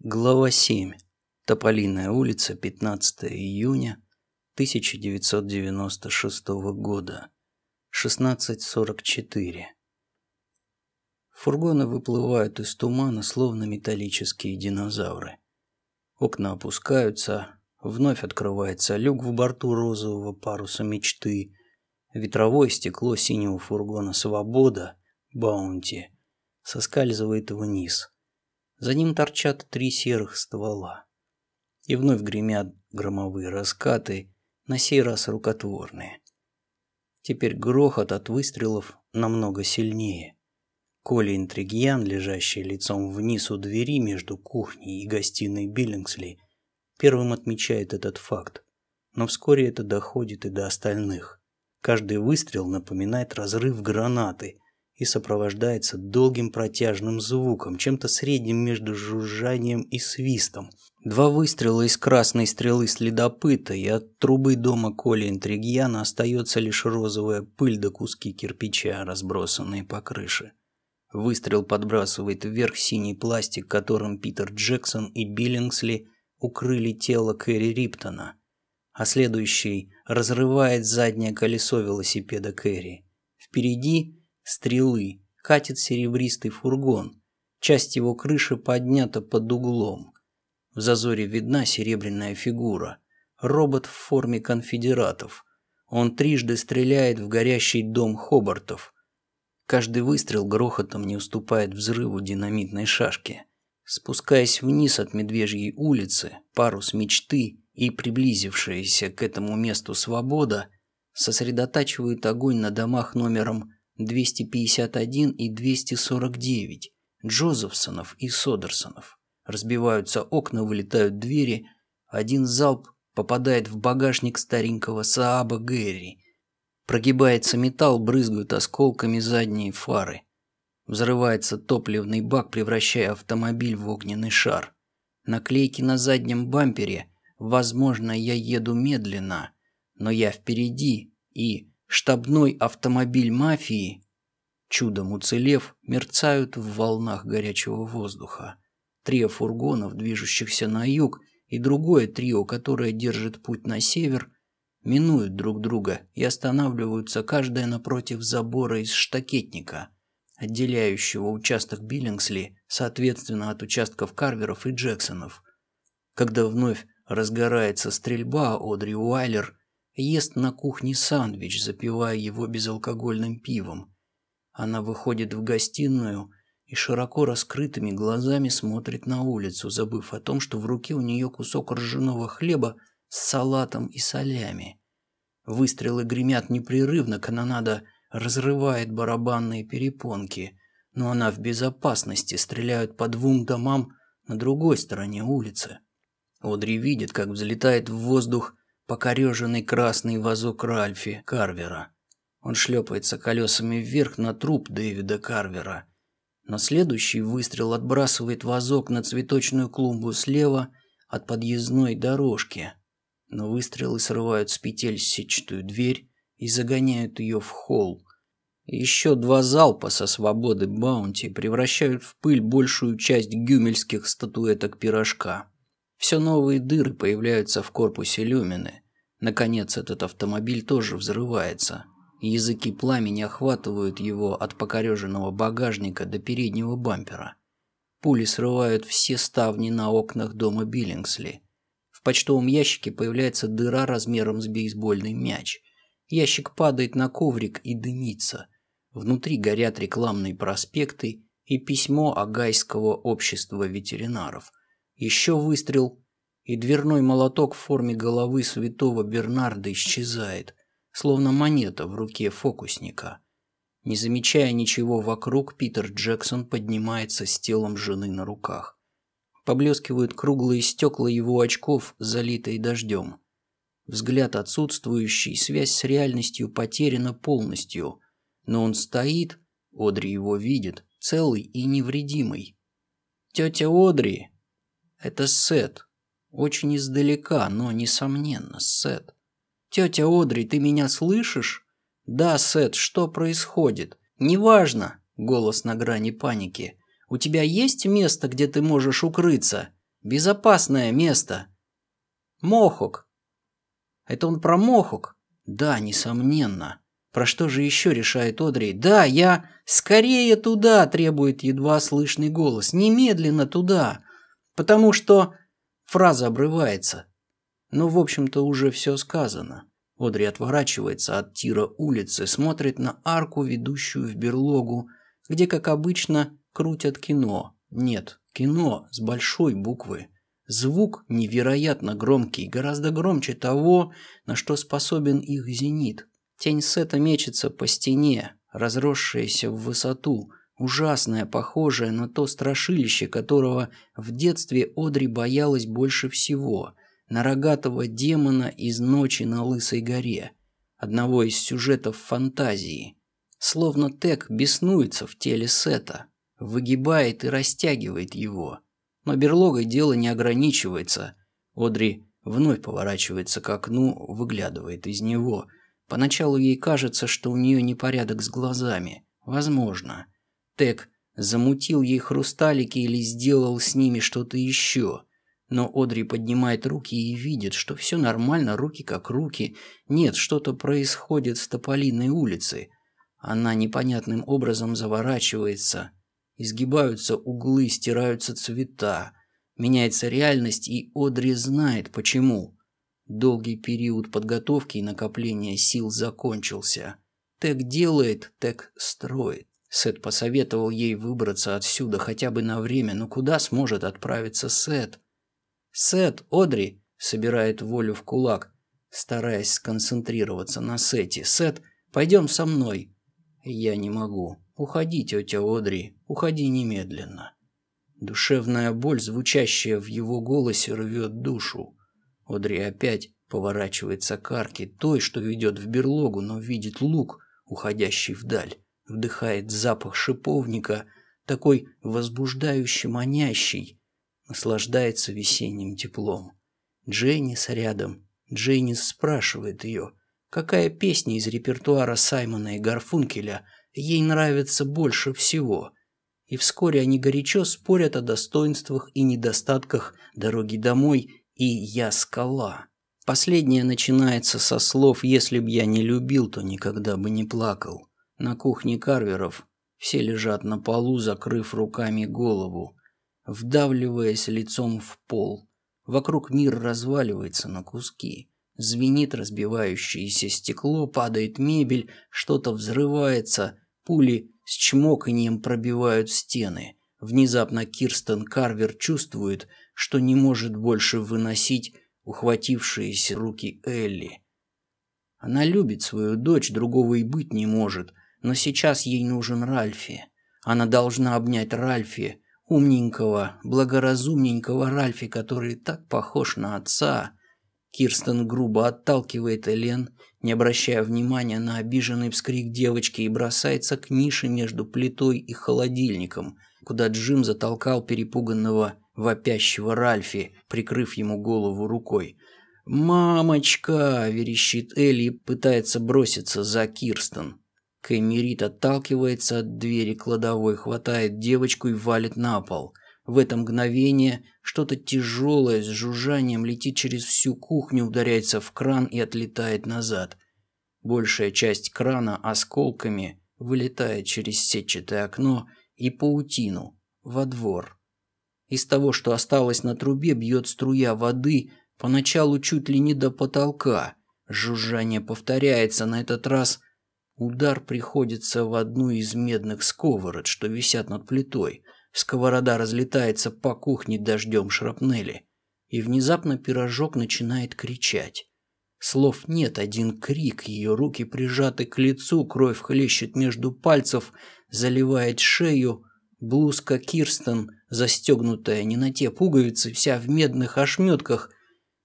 Глава 7. Тополиная улица, 15 июня 1996 года. 16.44. Фургоны выплывают из тумана, словно металлические динозавры. Окна опускаются, вновь открывается люк в борту розового паруса мечты, ветровое стекло синего фургона «Свобода» Баунти соскальзывает вниз – за ним торчат три серых ствола. И вновь гремят громовые раскаты, на сей раз рукотворные. Теперь грохот от выстрелов намного сильнее. Коля Интригьян, лежащий лицом вниз у двери между кухней и гостиной Биллингсли, первым отмечает этот факт. Но вскоре это доходит и до остальных. Каждый выстрел напоминает разрыв гранаты – и сопровождается долгим протяжным звуком, чем-то средним между жужжанием и свистом. Два выстрела из красной стрелы следопыта, и от трубы дома Коли Интригьяна остается лишь розовая пыль до куски кирпича, разбросанные по крыше. Выстрел подбрасывает вверх синий пластик, которым Питер Джексон и Биллингсли укрыли тело Кэрри Риптона, а следующий разрывает заднее колесо велосипеда Кэрри. Впереди стрелы катит серебристый фургон. Часть его крыши поднята под углом. В зазоре видна серебряная фигура. Робот в форме конфедератов. Он трижды стреляет в горящий дом Хобартов. Каждый выстрел грохотом не уступает взрыву динамитной шашки. Спускаясь вниз от Медвежьей улицы, парус мечты и приблизившаяся к этому месту свобода сосредотачивают огонь на домах номером 251 и 249, Джозефсонов и Содерсонов. Разбиваются окна, вылетают двери, один залп попадает в багажник старенького Сааба Гэри. Прогибается металл, брызгают осколками задние фары. Взрывается топливный бак, превращая автомобиль в огненный шар. Наклейки на заднем бампере «Возможно, я еду медленно, но я впереди» и Штабной автомобиль мафии, чудом уцелев, мерцают в волнах горячего воздуха. Трио фургонов, движущихся на юг, и другое трио, которое держит путь на север, минуют друг друга и останавливаются каждое напротив забора из штакетника, отделяющего участок Биллингсли, соответственно, от участков Карверов и Джексонов. Когда вновь разгорается стрельба, Одри Уайлер ест на кухне сандвич, запивая его безалкогольным пивом. Она выходит в гостиную и широко раскрытыми глазами смотрит на улицу, забыв о том, что в руке у нее кусок ржаного хлеба с салатом и солями. Выстрелы гремят непрерывно, канонада разрывает барабанные перепонки, но она в безопасности, стреляют по двум домам на другой стороне улицы. Одри видит, как взлетает в воздух покореженный красный вазок Ральфи Карвера. Он шлепается колесами вверх на труп Дэвида Карвера. Но следующий выстрел отбрасывает вазок на цветочную клумбу слева от подъездной дорожки. Но выстрелы срывают с петель сетчатую дверь и загоняют ее в холл. Еще два залпа со свободы Баунти превращают в пыль большую часть гюмельских статуэток пирожка. Все новые дыры появляются в корпусе люмины. Наконец, этот автомобиль тоже взрывается. Языки пламени охватывают его от покореженного багажника до переднего бампера. Пули срывают все ставни на окнах дома Биллингсли. В почтовом ящике появляется дыра размером с бейсбольный мяч. Ящик падает на коврик и дымится. Внутри горят рекламные проспекты и письмо Агайского общества ветеринаров – еще выстрел, и дверной молоток в форме головы святого Бернарда исчезает, словно монета в руке фокусника. Не замечая ничего вокруг, Питер Джексон поднимается с телом жены на руках. Поблескивают круглые стекла его очков, залитые дождем. Взгляд отсутствующий, связь с реальностью потеряна полностью. Но он стоит, Одри его видит, целый и невредимый. «Тетя Одри!» Это Сет. Очень издалека, но, несомненно, Сет. «Тетя Одри, ты меня слышишь?» «Да, Сет, что происходит?» «Неважно», — голос на грани паники. «У тебя есть место, где ты можешь укрыться?» Безопасное место. Мохок. Это он про Мохок? Да, несомненно. Про что же еще решает Одри? Да, я... Скорее туда, требует едва слышный голос. Немедленно туда. Потому что... Фраза обрывается. Но, в общем-то, уже все сказано. Одри отворачивается от тира улицы, смотрит на арку, ведущую в берлогу, где, как обычно, крутят кино. Нет, кино с большой буквы. Звук невероятно громкий, гораздо громче того, на что способен их зенит. Тень Сета мечется по стене, разросшаяся в высоту, ужасная, похожая на то страшилище, которого в детстве Одри боялась больше всего, на рогатого демона из «Ночи на Лысой горе», одного из сюжетов фантазии. Словно Тек беснуется в теле Сета, выгибает и растягивает его. Но берлогой дело не ограничивается. Одри вновь поворачивается к окну, выглядывает из него – Поначалу ей кажется, что у нее непорядок с глазами. Возможно. Тек замутил ей хрусталики или сделал с ними что-то еще. Но Одри поднимает руки и видит, что все нормально, руки как руки. Нет, что-то происходит с Тополиной улицы. Она непонятным образом заворачивается. Изгибаются углы, стираются цвета. Меняется реальность, и Одри знает, почему. Долгий период подготовки и накопления сил закончился. Тек делает, Тек строит. Сет посоветовал ей выбраться отсюда хотя бы на время, но куда сможет отправиться Сет? Сет, Одри, собирает волю в кулак, стараясь сконцентрироваться на Сете. Сет, пойдем со мной. Я не могу. Уходи, тетя Одри, уходи немедленно. Душевная боль, звучащая в его голосе, рвет душу. Одри опять поворачивается к арке, той, что ведет в берлогу, но видит лук, уходящий вдаль. Вдыхает запах шиповника, такой возбуждающий, манящий. Наслаждается весенним теплом. Джейнис рядом. Джейнис спрашивает ее, какая песня из репертуара Саймона и Гарфункеля ей нравится больше всего. И вскоре они горячо спорят о достоинствах и недостатках дороги домой и «я скала». Последнее начинается со слов «если б я не любил, то никогда бы не плакал». На кухне Карверов все лежат на полу, закрыв руками голову, вдавливаясь лицом в пол. Вокруг мир разваливается на куски. Звенит разбивающееся стекло, падает мебель, что-то взрывается, пули с чмоканьем пробивают стены. Внезапно Кирстен Карвер чувствует, что не может больше выносить ухватившиеся руки Элли. Она любит свою дочь, другого и быть не может, но сейчас ей нужен Ральфи. Она должна обнять Ральфи, умненького, благоразумненького Ральфи, который так похож на отца. Кирстен грубо отталкивает Элен, не обращая внимания на обиженный вскрик девочки и бросается к нише между плитой и холодильником, куда Джим затолкал перепуганного вопящего Ральфи, прикрыв ему голову рукой. «Мамочка!» – верещит Элли и пытается броситься за Кирстен. Кэмерит отталкивается от двери кладовой, хватает девочку и валит на пол. В это мгновение что-то тяжелое с жужжанием летит через всю кухню, ударяется в кран и отлетает назад. Большая часть крана осколками вылетает через сетчатое окно и паутину во двор. Из того, что осталось на трубе, бьет струя воды, поначалу чуть ли не до потолка. Жужжание повторяется, на этот раз удар приходится в одну из медных сковород, что висят над плитой. Сковорода разлетается по кухне дождем шрапнели. И внезапно пирожок начинает кричать. Слов нет, один крик, ее руки прижаты к лицу, кровь хлещет между пальцев, заливает шею. Блузка Кирстен застегнутая не на те пуговицы, вся в медных ошметках.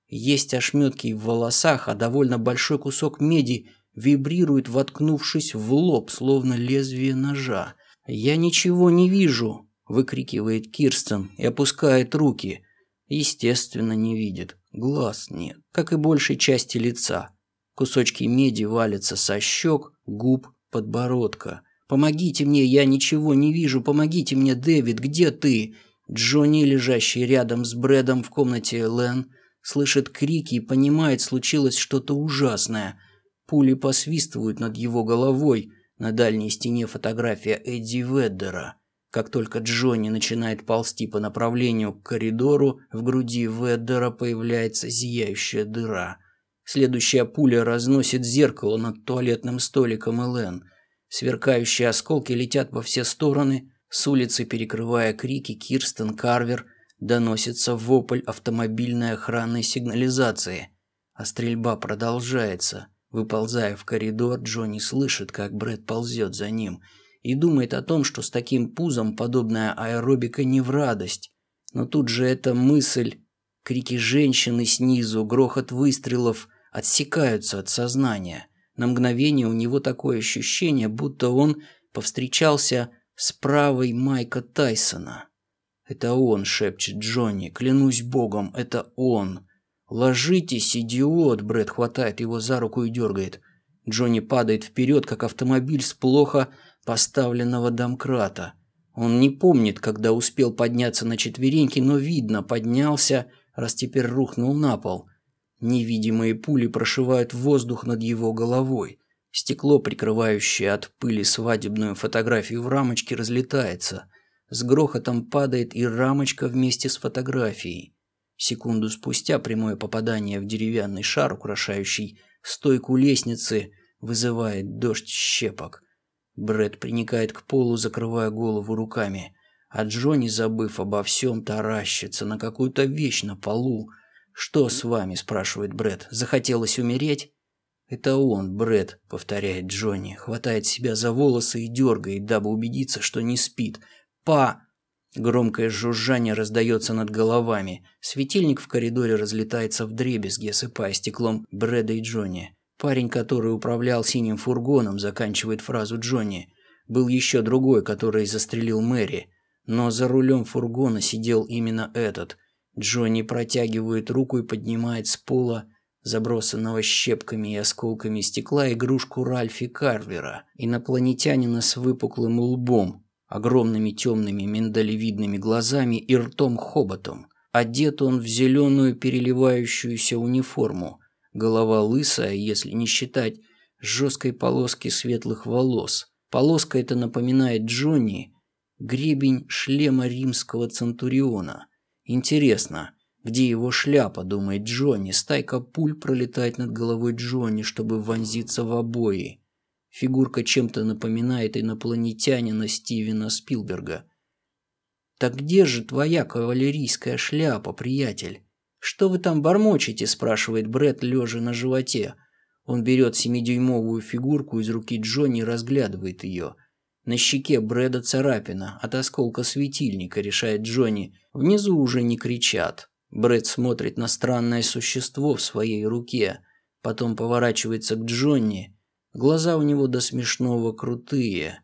Есть ошметки в волосах, а довольно большой кусок меди вибрирует, воткнувшись в лоб, словно лезвие ножа. «Я ничего не вижу!» – выкрикивает Кирстен и опускает руки. Естественно, не видит. Глаз нет, как и большей части лица. Кусочки меди валятся со щек, губ, подбородка – «Помогите мне, я ничего не вижу, помогите мне, Дэвид, где ты?» Джонни, лежащий рядом с Брэдом в комнате Лэн, слышит крики и понимает, случилось что-то ужасное. Пули посвистывают над его головой. На дальней стене фотография Эдди Веддера. Как только Джонни начинает ползти по направлению к коридору, в груди Веддера появляется зияющая дыра. Следующая пуля разносит зеркало над туалетным столиком Элен. Сверкающие осколки летят во все стороны. С улицы, перекрывая крики, Кирстен Карвер доносится вопль автомобильной охранной сигнализации. А стрельба продолжается. Выползая в коридор, Джонни слышит, как Брэд ползет за ним и думает о том, что с таким пузом подобная аэробика не в радость. Но тут же эта мысль, крики женщины снизу, грохот выстрелов отсекаются от сознания. На мгновение у него такое ощущение, будто он повстречался с правой Майка Тайсона. «Это он», — шепчет Джонни, — «клянусь богом, это он». «Ложитесь, идиот!» — Брэд хватает его за руку и дергает. Джонни падает вперед, как автомобиль с плохо поставленного домкрата. Он не помнит, когда успел подняться на четвереньки, но видно, поднялся, раз теперь рухнул на пол. Невидимые пули прошивают воздух над его головой. Стекло, прикрывающее от пыли свадебную фотографию в рамочке, разлетается. С грохотом падает и рамочка вместе с фотографией. Секунду спустя прямое попадание в деревянный шар, украшающий стойку лестницы, вызывает дождь щепок. Бред приникает к полу, закрывая голову руками. А Джонни, забыв обо всем, таращится на какую-то вещь на полу. «Что с вами?» – спрашивает Бред. «Захотелось умереть?» «Это он, Бред», — повторяет Джонни, хватает себя за волосы и дергает, дабы убедиться, что не спит. «Па!» Громкое жужжание раздается над головами. Светильник в коридоре разлетается в дребезги, осыпая стеклом Брэда и Джонни. Парень, который управлял синим фургоном, заканчивает фразу Джонни. Был еще другой, который застрелил Мэри. Но за рулем фургона сидел именно этот. Джонни протягивает руку и поднимает с пола забросанного щепками и осколками стекла игрушку Ральфи Карвера, инопланетянина с выпуклым лбом, огромными темными миндалевидными глазами и ртом-хоботом. Одет он в зеленую переливающуюся униформу, голова лысая, если не считать жесткой полоски светлых волос. Полоска эта напоминает Джонни гребень шлема римского центуриона. Интересно, где его шляпа, думает Джонни. Стайка пуль пролетает над головой Джонни, чтобы вонзиться в обои. Фигурка чем-то напоминает инопланетянина Стивена Спилберга. «Так где же твоя кавалерийская шляпа, приятель?» «Что вы там бормочете?» – спрашивает Бред, лежа на животе. Он берет семидюймовую фигурку из руки Джонни и разглядывает ее. На щеке Брэда царапина от осколка светильника, решает Джонни. Внизу уже не кричат. Брэд смотрит на странное существо в своей руке, потом поворачивается к Джонни. Глаза у него до смешного крутые.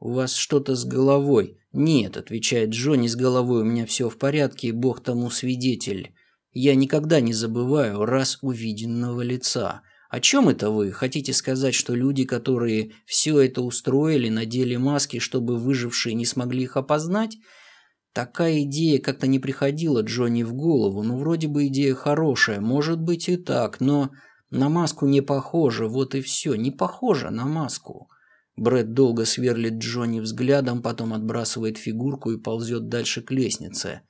«У вас что-то с головой?» «Нет», — отвечает Джонни, — «с головой у меня все в порядке, и Бог тому свидетель. Я никогда не забываю раз увиденного лица. О чем это вы? Хотите сказать, что люди, которые все это устроили, надели маски, чтобы выжившие не смогли их опознать?» Такая идея как-то не приходила Джонни в голову. Ну, вроде бы идея хорошая, может быть и так, но на маску не похоже, вот и все, не похоже на маску. Брэд долго сверлит Джонни взглядом, потом отбрасывает фигурку и ползет дальше к лестнице.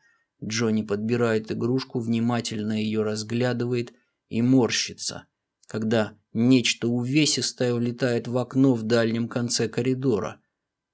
Джонни подбирает игрушку, внимательно ее разглядывает и морщится, когда нечто увесистое улетает в окно в дальнем конце коридора.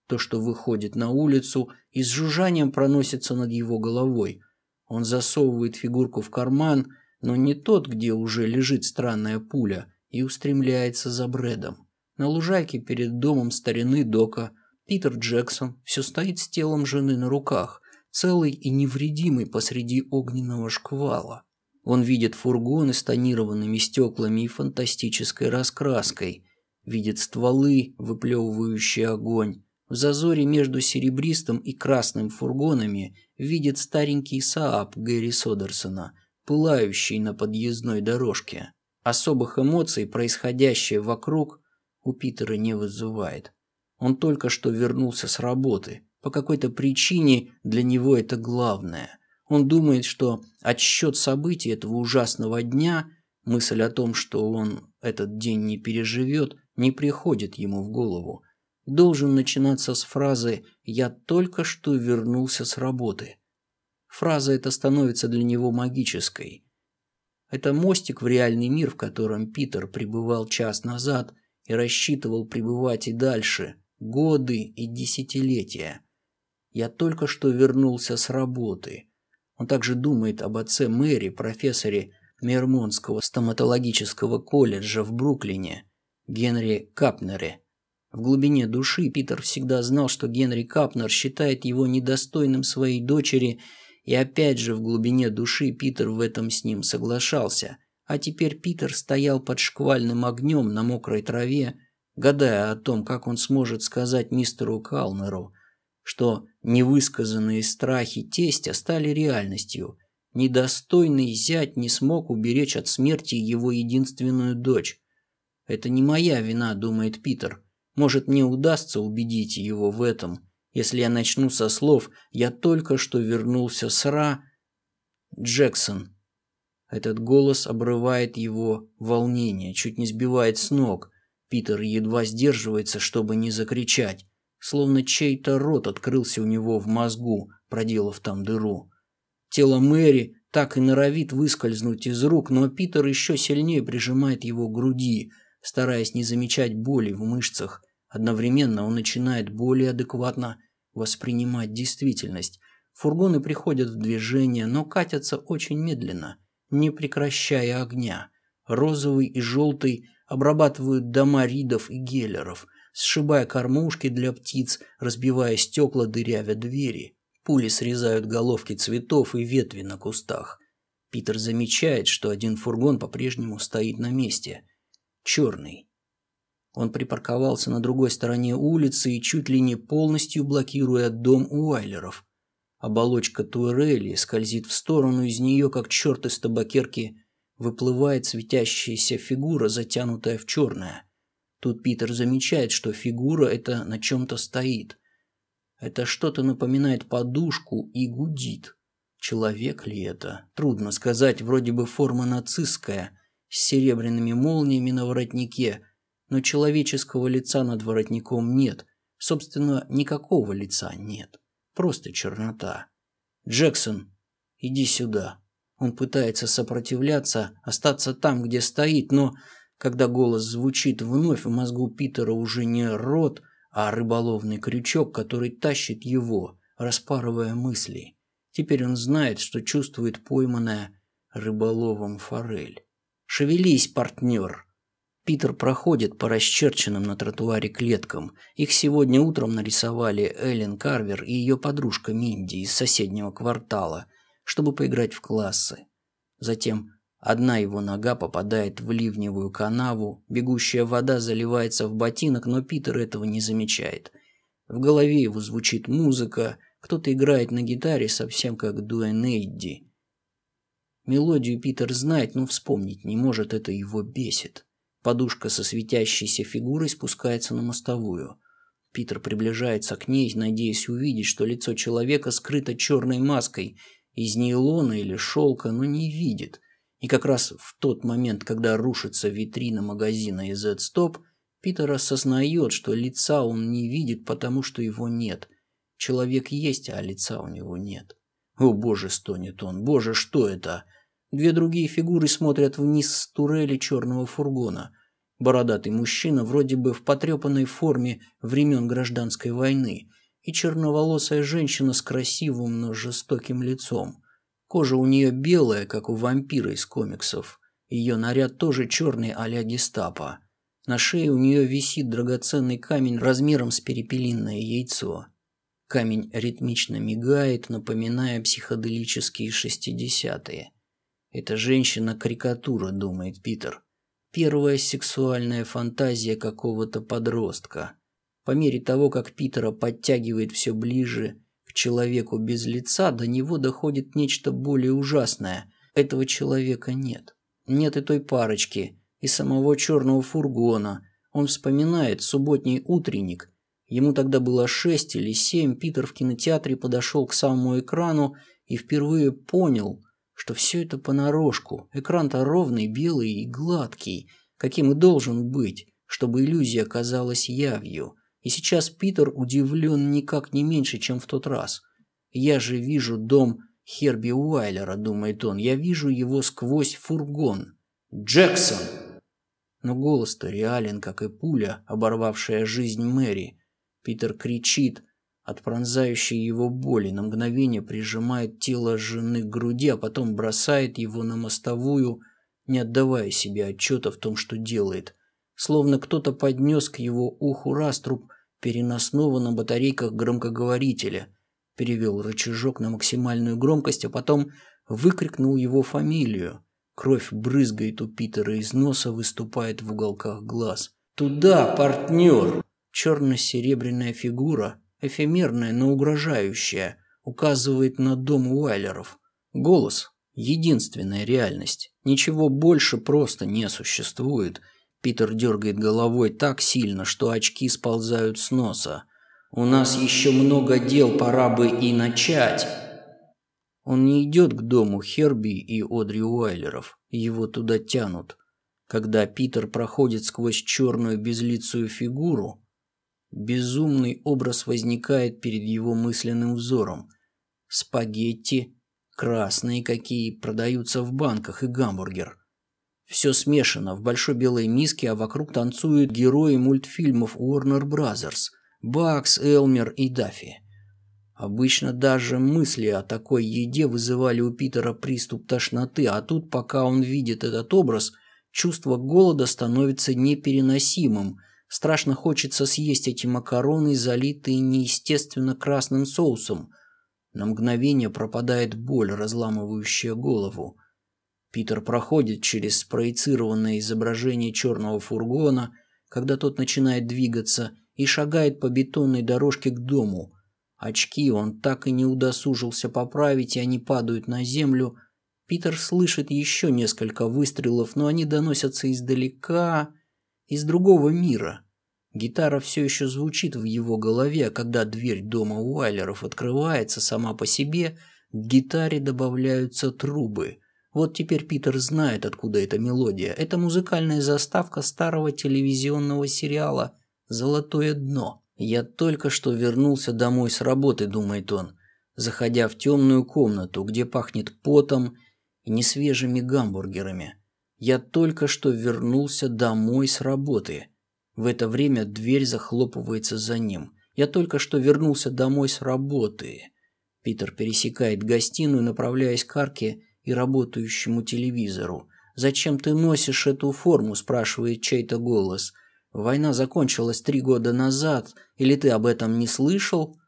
То, что выходит на улицу и с жужжанием проносится над его головой. Он засовывает фигурку в карман, но не тот, где уже лежит странная пуля, и устремляется за Брэдом. На лужайке перед домом старины Дока Питер Джексон все стоит с телом жены на руках, целый и невредимый посреди огненного шквала. Он видит фургоны с тонированными стеклами и фантастической раскраской, видит стволы, выплевывающие огонь, в зазоре между серебристым и красным фургонами видит старенький Сааб Гэри Содерсона, пылающий на подъездной дорожке. Особых эмоций, происходящее вокруг, у Питера не вызывает. Он только что вернулся с работы, По какой-то причине для него это главное. Он думает, что отсчет событий этого ужасного дня, мысль о том, что он этот день не переживет, не приходит ему в голову. Должен начинаться с фразы «Я только что вернулся с работы». Фраза эта становится для него магической. Это мостик в реальный мир, в котором Питер пребывал час назад и рассчитывал пребывать и дальше, годы и десятилетия. Я только что вернулся с работы. Он также думает об отце Мэри, профессоре Мермонского стоматологического колледжа в Бруклине, Генри Капнере. В глубине души Питер всегда знал, что Генри Капнер считает его недостойным своей дочери, и опять же в глубине души Питер в этом с ним соглашался. А теперь Питер стоял под шквальным огнем на мокрой траве, гадая о том, как он сможет сказать мистеру Калнеру, что невысказанные страхи тестя стали реальностью. Недостойный зять не смог уберечь от смерти его единственную дочь. «Это не моя вина», — думает Питер. «Может, мне удастся убедить его в этом, если я начну со слов «Я только что вернулся с Ра...» Джексон. Этот голос обрывает его волнение, чуть не сбивает с ног. Питер едва сдерживается, чтобы не закричать, словно чей-то рот открылся у него в мозгу, проделав там дыру. Тело Мэри так и норовит выскользнуть из рук, но Питер еще сильнее прижимает его к груди, стараясь не замечать боли в мышцах. Одновременно он начинает более адекватно воспринимать действительность. Фургоны приходят в движение, но катятся очень медленно, не прекращая огня. Розовый и желтый обрабатывают дома ридов и геллеров, сшибая кормушки для птиц, разбивая стекла, дырявя двери. Пули срезают головки цветов и ветви на кустах. Питер замечает, что один фургон по-прежнему стоит на месте. Черный. Он припарковался на другой стороне улицы и чуть ли не полностью блокируя дом Уайлеров. Оболочка Туэрели скользит в сторону, из нее, как черт из табакерки, выплывает светящаяся фигура, затянутая в черное. Тут Питер замечает, что фигура эта на чем-то стоит. Это что-то напоминает подушку и гудит. Человек ли это? Трудно сказать, вроде бы форма нацистская, с серебряными молниями на воротнике, но человеческого лица над воротником нет. Собственно, никакого лица нет. Просто чернота. «Джексон, иди сюда». Он пытается сопротивляться, остаться там, где стоит, но когда голос звучит вновь, в мозгу Питера уже не рот, а рыболовный крючок, который тащит его, распарывая мысли. Теперь он знает, что чувствует пойманная рыболовом форель. «Шевелись, партнер!» Питер проходит по расчерченным на тротуаре клеткам. Их сегодня утром нарисовали Эллен Карвер и ее подружка Минди из соседнего квартала, чтобы поиграть в классы. Затем Одна его нога попадает в ливневую канаву, бегущая вода заливается в ботинок, но Питер этого не замечает. В голове его звучит музыка, кто-то играет на гитаре совсем как Дуэн Эйдди. Мелодию Питер знает, но вспомнить не может, это его бесит. Подушка со светящейся фигурой спускается на мостовую. Питер приближается к ней, надеясь увидеть, что лицо человека скрыто черной маской из нейлона или шелка, но не видит – и как раз в тот момент, когда рушится витрина магазина из Z-Stop, Питер осознает, что лица он не видит, потому что его нет. Человек есть, а лица у него нет. «О, боже!» – стонет он. «Боже, что это?» Две другие фигуры смотрят вниз с турели черного фургона. Бородатый мужчина вроде бы в потрепанной форме времен гражданской войны и черноволосая женщина с красивым, но жестоким лицом – Кожа у нее белая, как у вампира из комиксов. Ее наряд тоже черный а-ля гестапо. На шее у нее висит драгоценный камень размером с перепелиное яйцо. Камень ритмично мигает, напоминая психоделические шестидесятые. «Это женщина-карикатура», — думает Питер. Первая сексуальная фантазия какого-то подростка. По мере того, как Питера подтягивает все ближе человеку без лица до него доходит нечто более ужасное. Этого человека нет. Нет и той парочки, и самого черного фургона. Он вспоминает субботний утренник Ему тогда было шесть или семь, Питер в кинотеатре подошел к самому экрану и впервые понял, что все это понарошку. Экран-то ровный, белый и гладкий, каким и должен быть, чтобы иллюзия казалась явью. И сейчас Питер удивлен никак не меньше, чем в тот раз. «Я же вижу дом Херби Уайлера», — думает он. «Я вижу его сквозь фургон». «Джексон!» Но голос-то реален, как и пуля, оборвавшая жизнь Мэри. Питер кричит от пронзающей его боли, на мгновение прижимает тело жены к груди, а потом бросает его на мостовую, не отдавая себе отчета в том, что делает. Словно кто-то поднес к его уху раструб переносного на батарейках громкоговорителя, перевел рычажок на максимальную громкость, а потом выкрикнул его фамилию. Кровь брызгает у Питера из носа, выступает в уголках глаз. «Туда, партнер!» Черно-серебряная фигура, эфемерная, но угрожающая, указывает на дом Уайлеров. Голос – единственная реальность. Ничего больше просто не существует. Питер дергает головой так сильно, что очки сползают с носа. «У нас еще много дел, пора бы и начать!» Он не идет к дому Херби и Одри Уайлеров. Его туда тянут. Когда Питер проходит сквозь черную безлицую фигуру, Безумный образ возникает перед его мысленным взором. Спагетти, красные какие, продаются в банках и гамбургер. Все смешано в большой белой миске, а вокруг танцуют герои мультфильмов Warner Brothers – Бакс, Элмер и Даффи. Обычно даже мысли о такой еде вызывали у Питера приступ тошноты, а тут, пока он видит этот образ, чувство голода становится непереносимым – Страшно хочется съесть эти макароны, залитые неестественно красным соусом. На мгновение пропадает боль, разламывающая голову. Питер проходит через спроецированное изображение черного фургона, когда тот начинает двигаться, и шагает по бетонной дорожке к дому. Очки он так и не удосужился поправить, и они падают на землю. Питер слышит еще несколько выстрелов, но они доносятся издалека, из другого мира. Гитара все еще звучит в его голове, а когда дверь дома Уайлеров открывается сама по себе, к гитаре добавляются трубы. Вот теперь Питер знает, откуда эта мелодия. Это музыкальная заставка старого телевизионного сериала «Золотое дно». «Я только что вернулся домой с работы», — думает он, заходя в темную комнату, где пахнет потом и несвежими гамбургерами. Я только что вернулся домой с работы. В это время дверь захлопывается за ним. Я только что вернулся домой с работы. Питер пересекает гостиную, направляясь к арке и работающему телевизору. «Зачем ты носишь эту форму?» – спрашивает чей-то голос. «Война закончилась три года назад, или ты об этом не слышал?»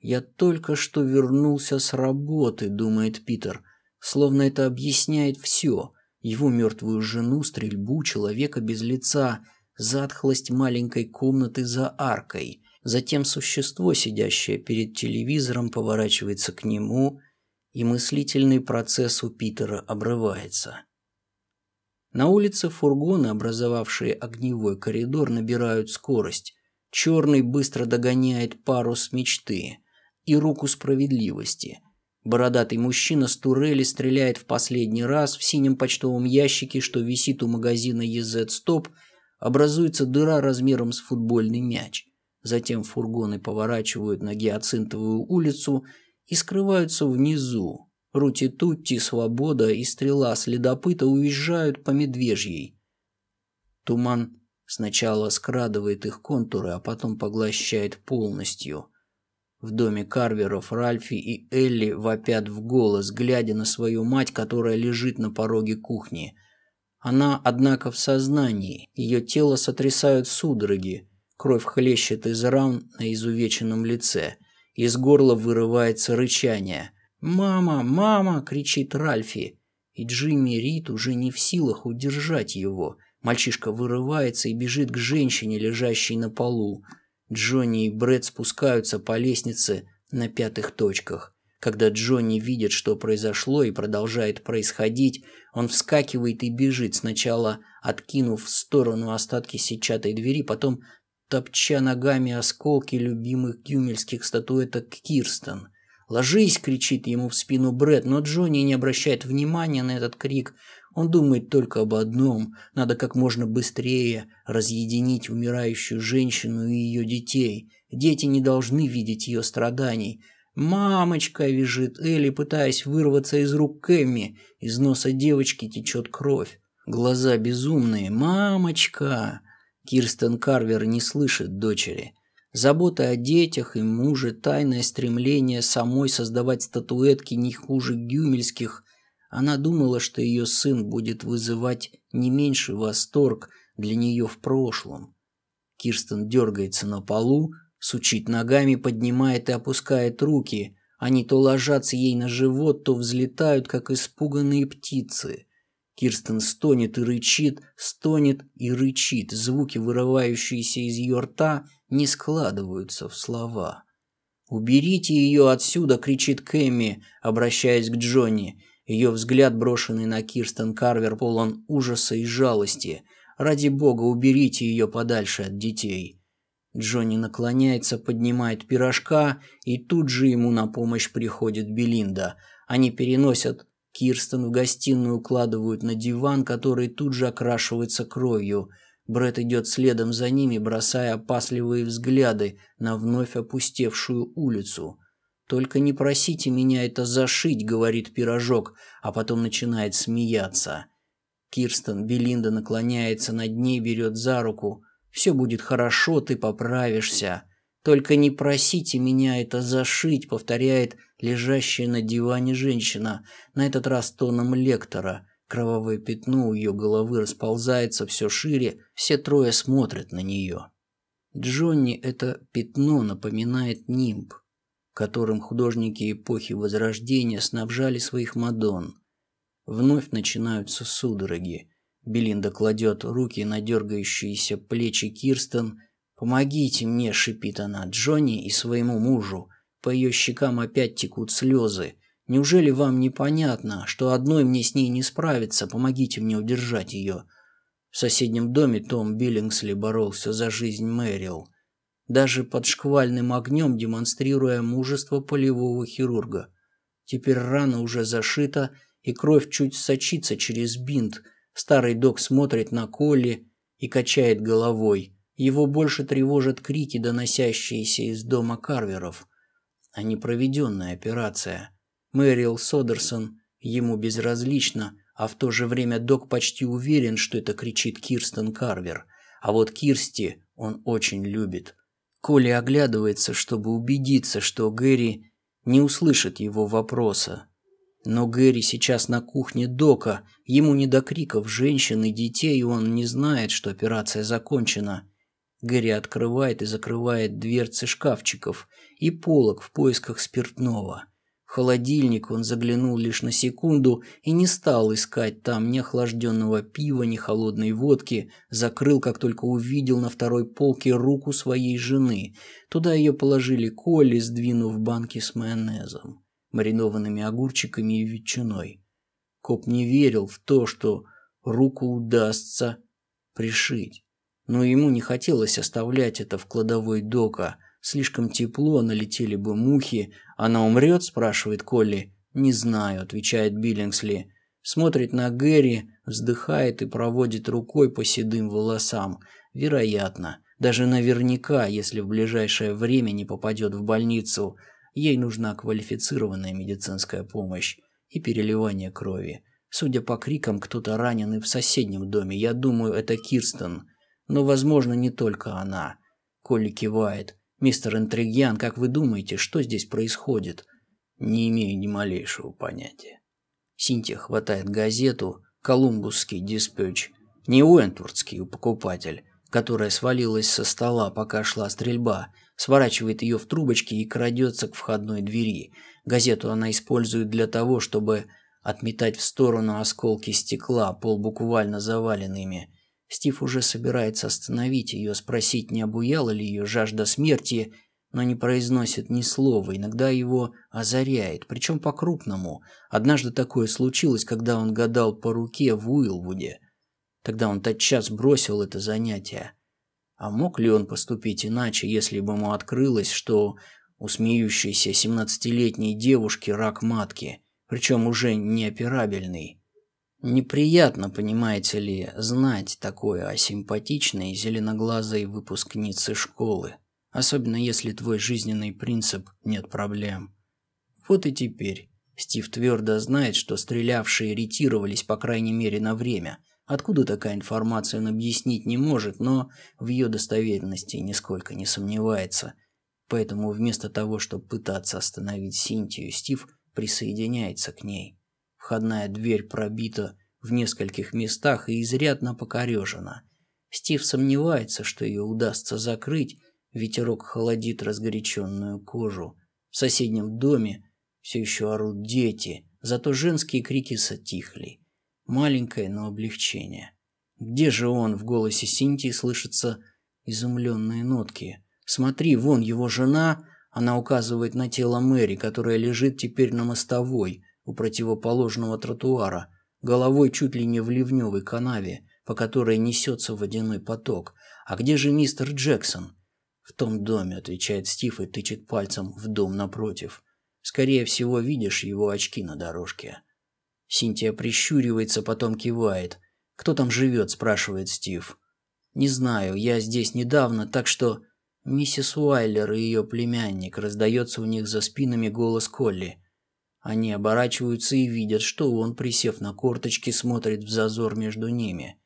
«Я только что вернулся с работы», – думает Питер, словно это объясняет все – его мертвую жену, стрельбу, человека без лица, затхлость маленькой комнаты за аркой. Затем существо, сидящее перед телевизором, поворачивается к нему, и мыслительный процесс у Питера обрывается. На улице фургоны, образовавшие огневой коридор, набирают скорость. Черный быстро догоняет парус мечты и руку справедливости – Бородатый мужчина с турели стреляет в последний раз в синем почтовом ящике, что висит у магазина EZ Stop, образуется дыра размером с футбольный мяч. Затем фургоны поворачивают на Гиацинтовую улицу и скрываются внизу. Рути-Тутти, Свобода и Стрела следопыта уезжают по Медвежьей. Туман сначала скрадывает их контуры, а потом поглощает полностью – в доме Карверов Ральфи и Элли вопят в голос, глядя на свою мать, которая лежит на пороге кухни. Она, однако, в сознании. Ее тело сотрясают судороги. Кровь хлещет из ран на изувеченном лице. Из горла вырывается рычание. «Мама! Мама!» – кричит Ральфи. И Джимми Рид уже не в силах удержать его. Мальчишка вырывается и бежит к женщине, лежащей на полу. Джонни и Брэд спускаются по лестнице на пятых точках. Когда Джонни видит, что произошло и продолжает происходить, он вскакивает и бежит, сначала откинув в сторону остатки сетчатой двери, потом топча ногами осколки любимых гюмельских статуэток Кирстен. «Ложись!» — кричит ему в спину Бред, но Джонни не обращает внимания на этот крик. Он думает только об одном – надо как можно быстрее разъединить умирающую женщину и ее детей. Дети не должны видеть ее страданий. «Мамочка!» – вяжет Элли, пытаясь вырваться из рук Кэмми. Из носа девочки течет кровь. Глаза безумные. «Мамочка!» Кирстен Карвер не слышит дочери. Забота о детях и муже, тайное стремление самой создавать статуэтки не хуже гюмельских. Она думала, что ее сын будет вызывать не меньший восторг для нее в прошлом. Кирстен дергается на полу, сучит ногами, поднимает и опускает руки. Они то ложатся ей на живот, то взлетают, как испуганные птицы. Кирстен стонет и рычит, стонет и рычит. Звуки, вырывающиеся из ее рта, не складываются в слова. «Уберите ее отсюда!» — кричит Кэмми, обращаясь к Джонни. Ее взгляд, брошенный на Кирстен Карвер, полон ужаса и жалости. «Ради бога, уберите ее подальше от детей!» Джонни наклоняется, поднимает пирожка, и тут же ему на помощь приходит Белинда. Они переносят Кирстен в гостиную укладывают на диван, который тут же окрашивается кровью. Бред идет следом за ними, бросая опасливые взгляды на вновь опустевшую улицу. «Только не просите меня это зашить», — говорит пирожок, а потом начинает смеяться. Кирстен, Белинда наклоняется над ней, берет за руку. «Все будет хорошо, ты поправишься». «Только не просите меня это зашить», — повторяет лежащая на диване женщина, на этот раз тоном лектора. Кровавое пятно у ее головы расползается все шире, все трое смотрят на нее. Джонни это пятно напоминает нимб, которым художники эпохи Возрождения снабжали своих Мадон. Вновь начинаются судороги. Белинда кладет руки на дергающиеся плечи Кирстен «Помогите мне», — шипит она, — «Джонни и своему мужу». По ее щекам опять текут слезы. «Неужели вам непонятно, что одной мне с ней не справиться? Помогите мне удержать ее». В соседнем доме Том Биллингсли боролся за жизнь Мэрил, даже под шквальным огнем демонстрируя мужество полевого хирурга. Теперь рана уже зашита, и кровь чуть сочится через бинт. Старый док смотрит на Колли и качает головой. Его больше тревожат крики, доносящиеся из дома Карверов, а не проведенная операция. Мэрил Содерсон ему безразлично, а в то же время док почти уверен, что это кричит Кирстен Карвер. А вот Кирсти он очень любит. Коли оглядывается, чтобы убедиться, что Гэри не услышит его вопроса. Но Гэри сейчас на кухне Дока, ему не до криков женщин и детей, и он не знает, что операция закончена. Гэри открывает и закрывает дверцы шкафчиков и полок в поисках спиртного. В холодильник он заглянул лишь на секунду и не стал искать там ни охлажденного пива, ни холодной водки, закрыл, как только увидел на второй полке руку своей жены. Туда ее положили Колли, сдвинув банки с майонезом, маринованными огурчиками и ветчиной. Коп не верил в то, что руку удастся пришить. Но ему не хотелось оставлять это в кладовой дока. Слишком тепло, налетели бы мухи. «Она умрет?» – спрашивает Колли. «Не знаю», – отвечает Биллингсли. Смотрит на Гэри, вздыхает и проводит рукой по седым волосам. Вероятно. Даже наверняка, если в ближайшее время не попадет в больницу. Ей нужна квалифицированная медицинская помощь и переливание крови. Судя по крикам, кто-то ранен и в соседнем доме. Я думаю, это Кирстен. Но, возможно, не только она. Колли кивает. «Мистер Интригьян, как вы думаете, что здесь происходит?» «Не имею ни малейшего понятия». Синтия хватает газету «Колумбусский диспетч», не Уэнтвордский покупатель, которая свалилась со стола, пока шла стрельба, сворачивает ее в трубочки и крадется к входной двери. Газету она использует для того, чтобы отметать в сторону осколки стекла, пол буквально заваленными. Стив уже собирается остановить ее, спросить, не обуяла ли ее жажда смерти, но не произносит ни слова, иногда его озаряет, причем по-крупному. Однажды такое случилось, когда он гадал по руке в Уилвуде. Тогда он тотчас бросил это занятие. А мог ли он поступить иначе, если бы ему открылось, что у смеющейся семнадцатилетней девушки рак матки, причем уже неоперабельный? Неприятно, понимаете ли, знать такое о симпатичной зеленоглазой выпускнице школы, особенно если твой жизненный принцип «нет проблем». Вот и теперь Стив твердо знает, что стрелявшие ретировались по крайней мере на время. Откуда такая информация он объяснить не может, но в ее достоверности нисколько не сомневается. Поэтому вместо того, чтобы пытаться остановить Синтию, Стив присоединяется к ней. Входная дверь пробита в нескольких местах и изрядно покорежена. Стив сомневается, что ее удастся закрыть, ветерок холодит разгоряченную кожу. В соседнем доме все еще орут дети, зато женские крики затихли. Маленькое, но облегчение. Где же он? В голосе Синтии слышатся изумленные нотки. Смотри, вон его жена, она указывает на тело Мэри, которая лежит теперь на мостовой у противоположного тротуара, головой чуть ли не в ливневой канаве, по которой несется водяной поток. А где же мистер Джексон? В том доме, отвечает Стив и тычет пальцем в дом напротив. Скорее всего, видишь его очки на дорожке. Синтия прищуривается, потом кивает. «Кто там живет?» – спрашивает Стив. «Не знаю, я здесь недавно, так что...» Миссис Уайлер и ее племянник, раздается у них за спинами голос Колли. Они оборачиваются и видят, что он, присев на корточки, смотрит в зазор между ними.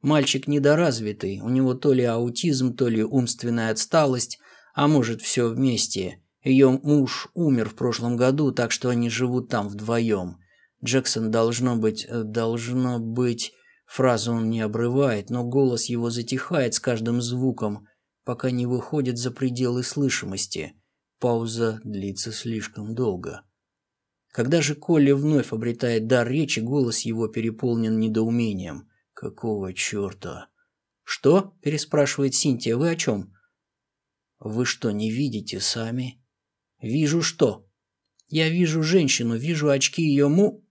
Мальчик недоразвитый, у него то ли аутизм, то ли умственная отсталость, а может все вместе – ее муж умер в прошлом году, так что они живут там вдвоем. Джексон должно быть... Э, должно быть... Фразу он не обрывает, но голос его затихает с каждым звуком, пока не выходит за пределы слышимости. Пауза длится слишком долго. Когда же Колли вновь обретает дар речи, голос его переполнен недоумением. «Какого черта?» «Что?» – переспрашивает Синтия. «Вы о чем?» «Вы что, не видите сами?» Вижу что? Я вижу женщину, вижу очки ее му...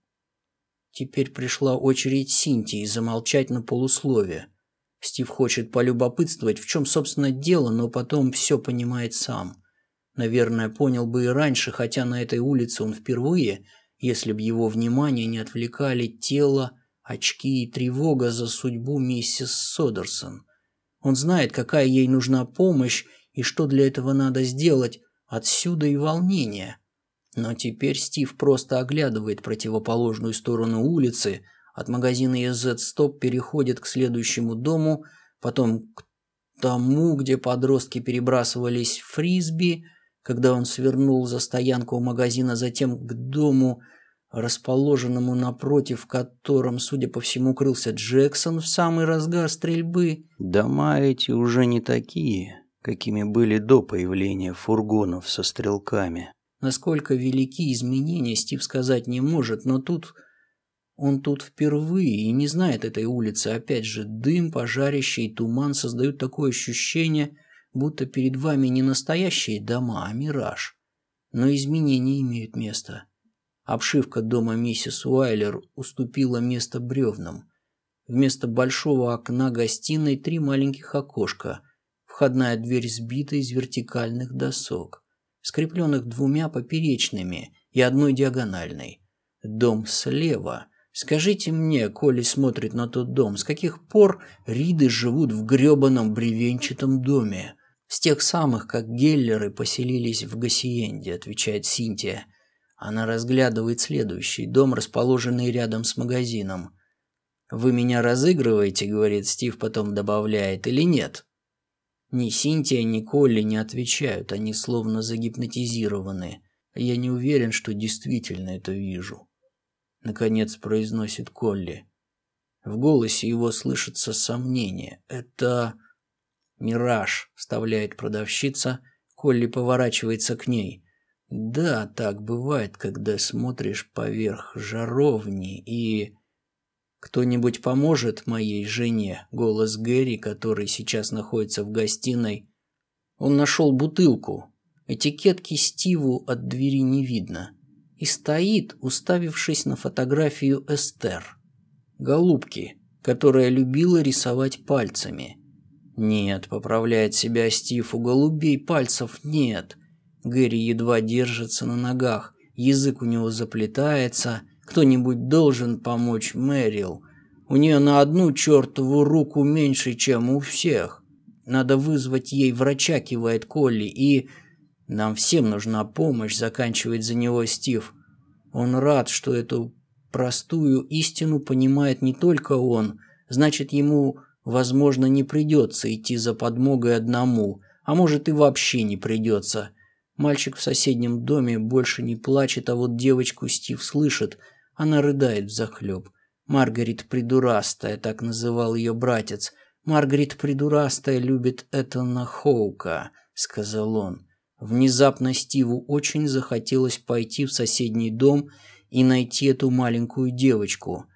Теперь пришла очередь Синтии замолчать на полусловие. Стив хочет полюбопытствовать, в чем, собственно, дело, но потом все понимает сам. Наверное, понял бы и раньше, хотя на этой улице он впервые, если б его внимание не отвлекали тело, очки и тревога за судьбу миссис Содерсон. Он знает, какая ей нужна помощь и что для этого надо сделать, Отсюда и волнение. Но теперь Стив просто оглядывает противоположную сторону улицы, от магазина EZ Stop переходит к следующему дому, потом к тому, где подростки перебрасывались в фрисби, когда он свернул за стоянку у магазина, затем к дому, расположенному напротив, в котором, судя по всему, крылся Джексон в самый разгар стрельбы. «Дома эти уже не такие», какими были до появления фургонов со стрелками. Насколько велики изменения, Стив сказать не может, но тут... Он тут впервые и не знает этой улицы. Опять же, дым, пожарище и туман создают такое ощущение, будто перед вами не настоящие дома, а мираж. Но изменения имеют место. Обшивка дома миссис Уайлер уступила место бревнам. Вместо большого окна гостиной три маленьких окошка, Входная дверь сбита из вертикальных досок, скрепленных двумя поперечными и одной диагональной. Дом слева. Скажите мне, Коли смотрит на тот дом, с каких пор Риды живут в гребаном бревенчатом доме? С тех самых, как Геллеры поселились в Гассиенде, отвечает Синтия. Она разглядывает следующий дом, расположенный рядом с магазином. «Вы меня разыгрываете?» — говорит Стив, потом добавляет, «или нет?» Ни Синтия, ни Колли не отвечают, они словно загипнотизированы. Я не уверен, что действительно это вижу. Наконец произносит Колли. В голосе его слышится сомнение. Это... «Мираж», — вставляет продавщица. Колли поворачивается к ней. «Да, так бывает, когда смотришь поверх жаровни и...» «Кто-нибудь поможет моей жене?» Голос Гэри, который сейчас находится в гостиной. Он нашел бутылку. Этикетки Стиву от двери не видно. И стоит, уставившись на фотографию Эстер. Голубки, которая любила рисовать пальцами. Нет, поправляет себя Стив, у голубей пальцев нет. Гэри едва держится на ногах, язык у него заплетается. Кто-нибудь должен помочь Мэрил. У нее на одну чертову руку меньше, чем у всех. Надо вызвать ей врача, кивает Колли, и... Нам всем нужна помощь, заканчивает за него Стив. Он рад, что эту простую истину понимает не только он. Значит, ему Возможно, не придется идти за подмогой одному, а может и вообще не придется. Мальчик в соседнем доме больше не плачет, а вот девочку Стив слышит. Она рыдает взахлеб. Маргарит Придурастая, так называл ее братец. Маргарит Придурастая любит Этана Хоука, сказал он. Внезапно Стиву очень захотелось пойти в соседний дом и найти эту маленькую девочку –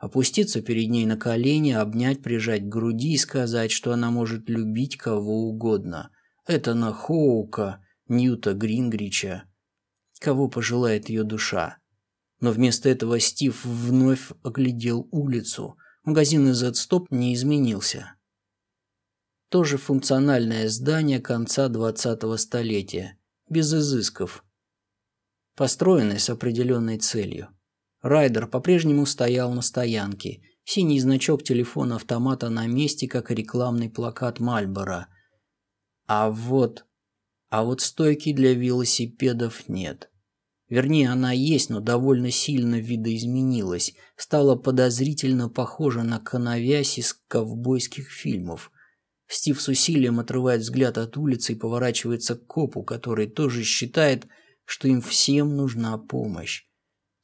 Опуститься перед ней на колени, обнять, прижать к груди и сказать, что она может любить кого угодно. Это на Хоука, Ньюта Грингрича. Кого пожелает ее душа. Но вместо этого Стив вновь оглядел улицу. Магазин из Stop не изменился. Тоже функциональное здание конца 20-го столетия, без изысков, построенное с определенной целью. Райдер по-прежнему стоял на стоянке. Синий значок телефона автомата на месте, как рекламный плакат Мальбора. А вот... А вот стойки для велосипедов нет. Вернее, она есть, но довольно сильно видоизменилась. Стала подозрительно похожа на коновязь из ковбойских фильмов. Стив с усилием отрывает взгляд от улицы и поворачивается к копу, который тоже считает, что им всем нужна помощь.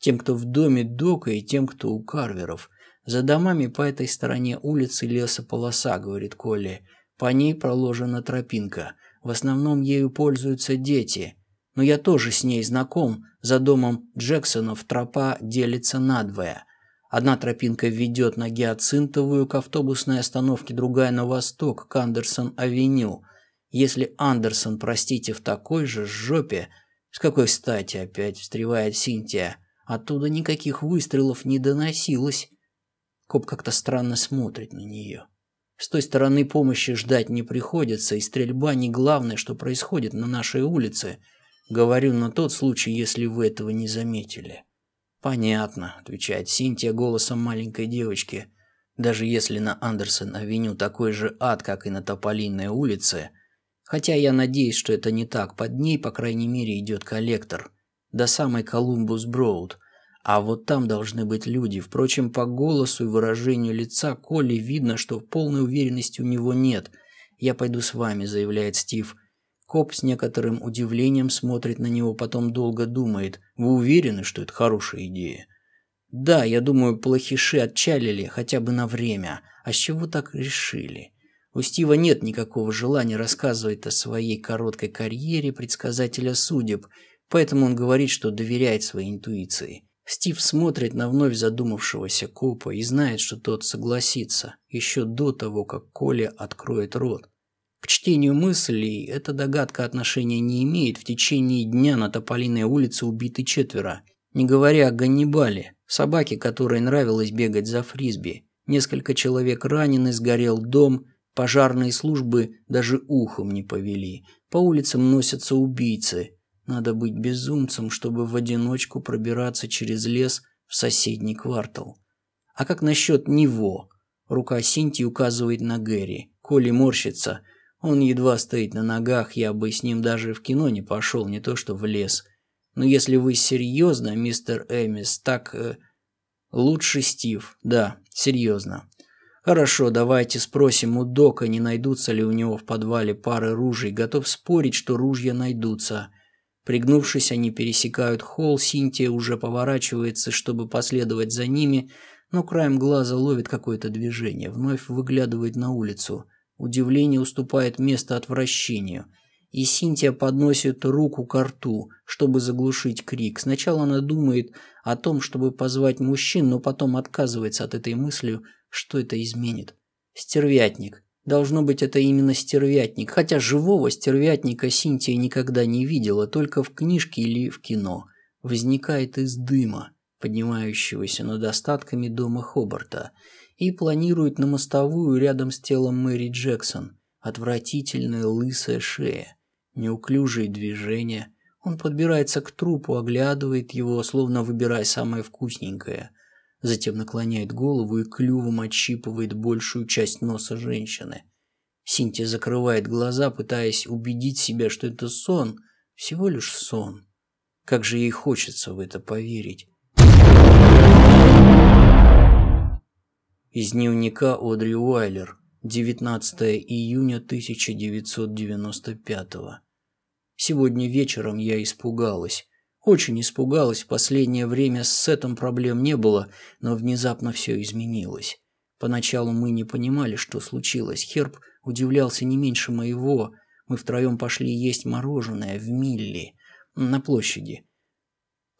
Тем, кто в доме Дока и тем, кто у Карверов. За домами по этой стороне улицы лесополоса, говорит Колли. По ней проложена тропинка. В основном ею пользуются дети. Но я тоже с ней знаком. За домом Джексонов тропа делится надвое. Одна тропинка ведет на Гиацинтовую к автобусной остановке, другая на восток, к Андерсон-авеню. Если Андерсон, простите, в такой же жопе, с какой стати опять встревает Синтия, Оттуда никаких выстрелов не доносилось. Коп как-то странно смотрит на нее. С той стороны помощи ждать не приходится, и стрельба не главное, что происходит на нашей улице. Говорю на тот случай, если вы этого не заметили. «Понятно», — отвечает Синтия голосом маленькой девочки. «Даже если на Андерсон-авеню такой же ад, как и на Тополиной улице, хотя я надеюсь, что это не так, под ней, по крайней мере, идет коллектор до самой Колумбус-Броуд. А вот там должны быть люди. Впрочем, по голосу и выражению лица Колли видно, что полной уверенности у него нет. «Я пойду с вами», — заявляет Стив. Коп с некоторым удивлением смотрит на него, потом долго думает. «Вы уверены, что это хорошая идея?» «Да, я думаю, плохиши отчалили хотя бы на время. А с чего так решили?» У Стива нет никакого желания рассказывать о своей короткой карьере предсказателя судеб, Поэтому он говорит, что доверяет своей интуиции. Стив смотрит на вновь задумавшегося копа и знает, что тот согласится, еще до того, как Коля откроет рот. К чтению мыслей эта догадка отношения не имеет. В течение дня на Тополиной улице убиты четверо. Не говоря о Ганнибале, собаке, которой нравилось бегать за фрисби. Несколько человек ранены, сгорел дом, пожарные службы даже ухом не повели. По улицам носятся убийцы, надо быть безумцем, чтобы в одиночку пробираться через лес в соседний квартал. А как насчет него? Рука Синти указывает на Гэри. Коли морщится. Он едва стоит на ногах, я бы с ним даже в кино не пошел, не то что в лес. Но если вы серьезно, мистер Эмис, так... Э, лучше Стив. Да, серьезно. Хорошо, давайте спросим у Дока, не найдутся ли у него в подвале пары ружей. Готов спорить, что ружья найдутся. Пригнувшись, они пересекают холл, Синтия уже поворачивается, чтобы последовать за ними, но краем глаза ловит какое-то движение, вновь выглядывает на улицу. Удивление уступает место отвращению. И Синтия подносит руку к рту, чтобы заглушить крик. Сначала она думает о том, чтобы позвать мужчин, но потом отказывается от этой мысли, что это изменит. Стервятник. Должно быть, это именно стервятник, хотя живого стервятника Синтия никогда не видела, только в книжке или в кино. Возникает из дыма. поднимающегося над остатками дома Хобарта, и планирует на мостовую рядом с телом Мэри Джексон. Отвратительная лысая шея, неуклюжие движения. Он подбирается к трупу, оглядывает его, словно выбирая самое вкусненькое. Затем наклоняет голову и клювом отщипывает большую часть носа женщины. Синтия закрывает глаза, пытаясь убедить себя, что это сон, всего лишь сон. Как же ей хочется в это поверить. Из дневника Одри Уайлер, 19 июня 1995 Сегодня вечером я испугалась. Очень испугалась, в последнее время с Сетом проблем не было, но внезапно все изменилось. Поначалу мы не понимали, что случилось. Херб удивлялся не меньше моего. Мы втроем пошли есть мороженое в Милли на площади.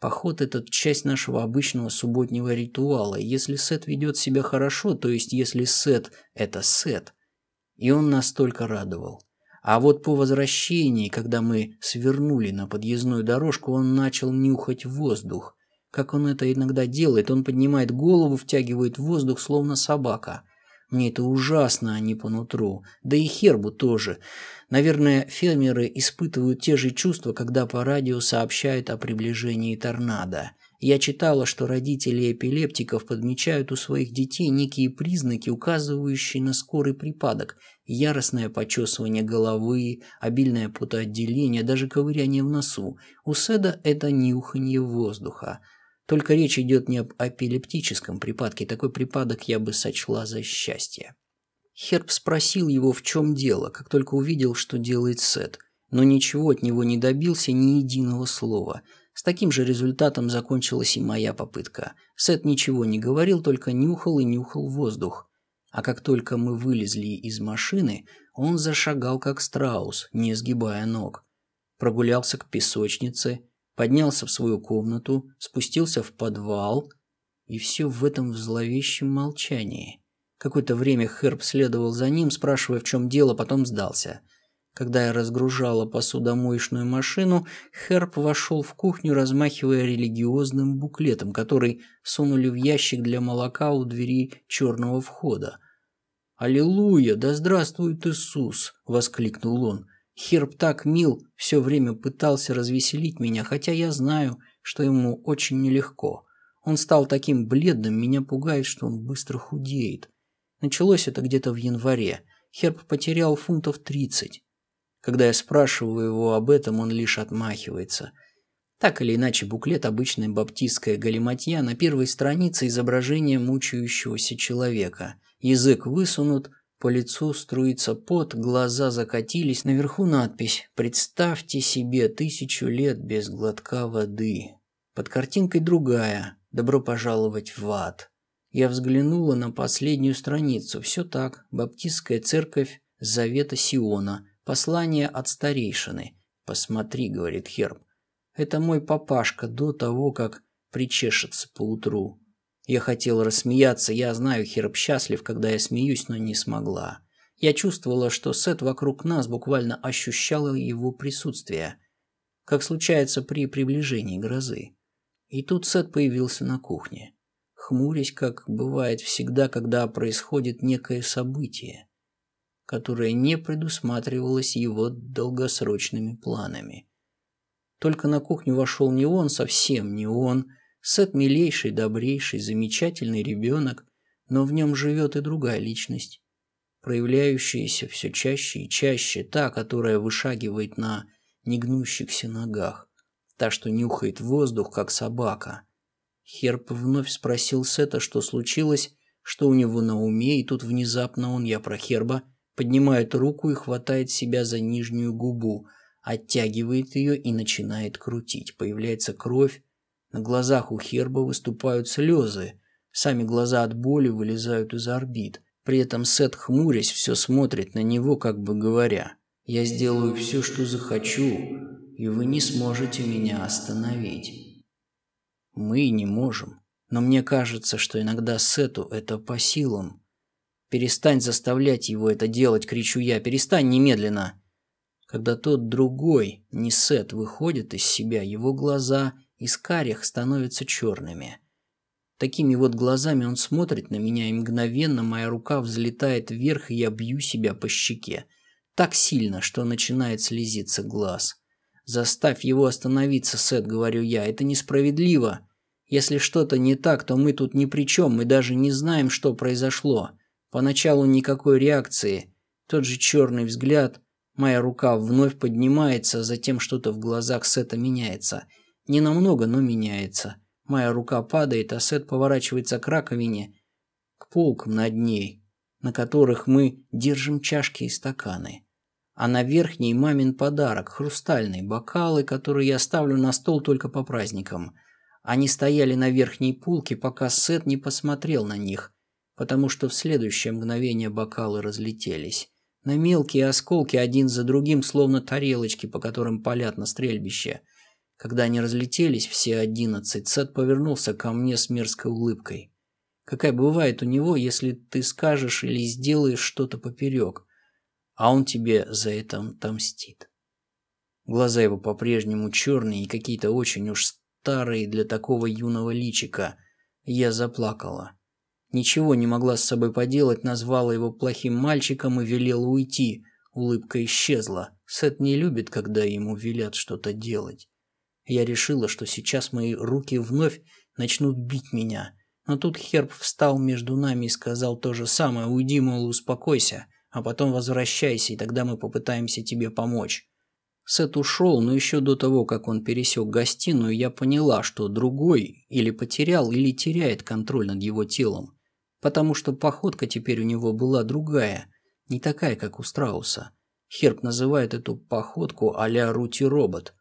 Поход – это часть нашего обычного субботнего ритуала. Если Сет ведет себя хорошо, то есть если Сет – это Сет. И он нас только радовал. А вот по возвращении, когда мы свернули на подъездную дорожку, он начал нюхать воздух. Как он это иногда делает, он поднимает голову, втягивает воздух, словно собака. Мне это ужасно, а не по нутру. Да и Хербу тоже. Наверное, фермеры испытывают те же чувства, когда по радио сообщают о приближении торнадо. Я читала, что родители эпилептиков подмечают у своих детей некие признаки, указывающие на скорый припадок. Яростное почесывание головы, обильное потоотделение, даже ковыряние в носу. У Седа это нюханье воздуха. Только речь идет не об эпилептическом припадке, такой припадок я бы сочла за счастье. Херб спросил его, в чем дело, как только увидел, что делает Сет, но ничего от него не добился ни единого слова. С таким же результатом закончилась и моя попытка. Сет ничего не говорил, только нюхал и нюхал воздух. А как только мы вылезли из машины, он зашагал как страус, не сгибая ног. Прогулялся к песочнице, поднялся в свою комнату, спустился в подвал, и все в этом зловещем молчании. Какое-то время Херб следовал за ним, спрашивая, в чем дело, потом сдался. Когда я разгружала посудомоечную машину, Херб вошел в кухню, размахивая религиозным буклетом, который сунули в ящик для молока у двери черного входа. «Аллилуйя! Да здравствует Иисус!» – воскликнул он. Херб так мил, все время пытался развеселить меня, хотя я знаю, что ему очень нелегко. Он стал таким бледным, меня пугает, что он быстро худеет. Началось это где-то в январе. Херб потерял фунтов 30. Когда я спрашиваю его об этом, он лишь отмахивается. Так или иначе, буклет обычная баптистская галиматья на первой странице изображение мучающегося человека. Язык высунут, по лицу струится пот, глаза закатились. Наверху надпись «Представьте себе тысячу лет без глотка воды». Под картинкой другая «Добро пожаловать в ад». Я взглянула на последнюю страницу. Все так. Баптистская церковь Завета Сиона. Послание от старейшины. «Посмотри», — говорит Херб. «Это мой папашка до того, как причешется поутру. Я хотел рассмеяться, я знаю, Херб счастлив, когда я смеюсь, но не смогла. Я чувствовала, что Сет вокруг нас буквально ощущала его присутствие, как случается при приближении грозы. И тут Сет появился на кухне, хмурясь, как бывает всегда, когда происходит некое событие, которое не предусматривалось его долгосрочными планами. Только на кухню вошел не он, совсем не он, Сет милейший, добрейший, замечательный ребенок, но в нем живет и другая личность, проявляющаяся все чаще и чаще, та, которая вышагивает на негнущихся ногах, та, что нюхает воздух, как собака. Херб вновь спросил Сета, что случилось, что у него на уме, и тут внезапно он, я про Херба, поднимает руку и хватает себя за нижнюю губу, оттягивает ее и начинает крутить. Появляется кровь, на глазах у Херба выступают слезы. Сами глаза от боли вылезают из орбит. При этом Сет, хмурясь, все смотрит на него, как бы говоря, «Я сделаю все, что захочу, и вы не сможете меня остановить». Мы не можем. Но мне кажется, что иногда Сету это по силам. «Перестань заставлять его это делать!» – кричу я. «Перестань немедленно!» Когда тот другой, не Сет, выходит из себя, его глаза из карих становятся черными. Такими вот глазами он смотрит на меня, и мгновенно моя рука взлетает вверх, и я бью себя по щеке. Так сильно, что начинает слезиться глаз. «Заставь его остановиться, Сет», — говорю я, — «это несправедливо. Если что-то не так, то мы тут ни при чем, мы даже не знаем, что произошло. Поначалу никакой реакции. Тот же черный взгляд. Моя рука вновь поднимается, затем что-то в глазах Сета меняется. Не намного, но меняется. Моя рука падает, а Сет поворачивается к раковине, к полкам над ней, на которых мы держим чашки и стаканы. А на верхней мамин подарок – хрустальные бокалы, которые я ставлю на стол только по праздникам. Они стояли на верхней полке, пока Сет не посмотрел на них, потому что в следующее мгновение бокалы разлетелись. На мелкие осколки один за другим, словно тарелочки, по которым палят на стрельбище. Когда они разлетелись, все одиннадцать, Сет повернулся ко мне с мерзкой улыбкой. Какая бывает у него, если ты скажешь или сделаешь что-то поперек а он тебе за это отомстит. Глаза его по-прежнему черные и какие-то очень уж старые для такого юного личика. Я заплакала. Ничего не могла с собой поделать, назвала его плохим мальчиком и велела уйти. Улыбка исчезла. Сет не любит, когда ему велят что-то делать. Я решила, что сейчас мои руки вновь начнут бить меня. Но тут Херб встал между нами и сказал то же самое. «Уйди, мол, успокойся а потом возвращайся, и тогда мы попытаемся тебе помочь». Сет ушел, но еще до того, как он пересек гостиную, я поняла, что другой или потерял, или теряет контроль над его телом. Потому что походка теперь у него была другая, не такая, как у страуса. Херб называет эту походку а-ля Рути-робот.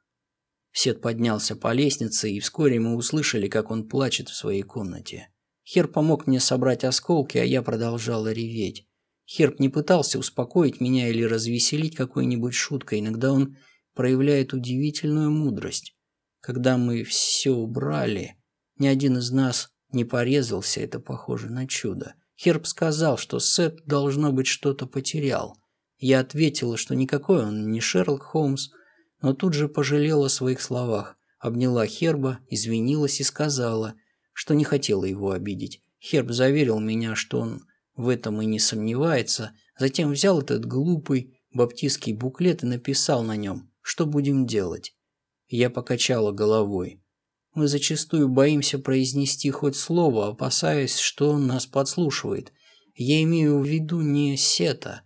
Сет поднялся по лестнице, и вскоре мы услышали, как он плачет в своей комнате. Хер помог мне собрать осколки, а я продолжала реветь. Херб не пытался успокоить меня или развеселить какой-нибудь шуткой. Иногда он проявляет удивительную мудрость. Когда мы все убрали, ни один из нас не порезался, это похоже на чудо. Херб сказал, что Сет, должно быть, что-то потерял. Я ответила, что никакой он не Шерлок Холмс, но тут же пожалела о своих словах. Обняла Херба, извинилась и сказала, что не хотела его обидеть. Херб заверил меня, что он в этом и не сомневается, затем взял этот глупый баптистский буклет и написал на нем, что будем делать. Я покачала головой. Мы зачастую боимся произнести хоть слово, опасаясь, что он нас подслушивает. Я имею в виду не Сета.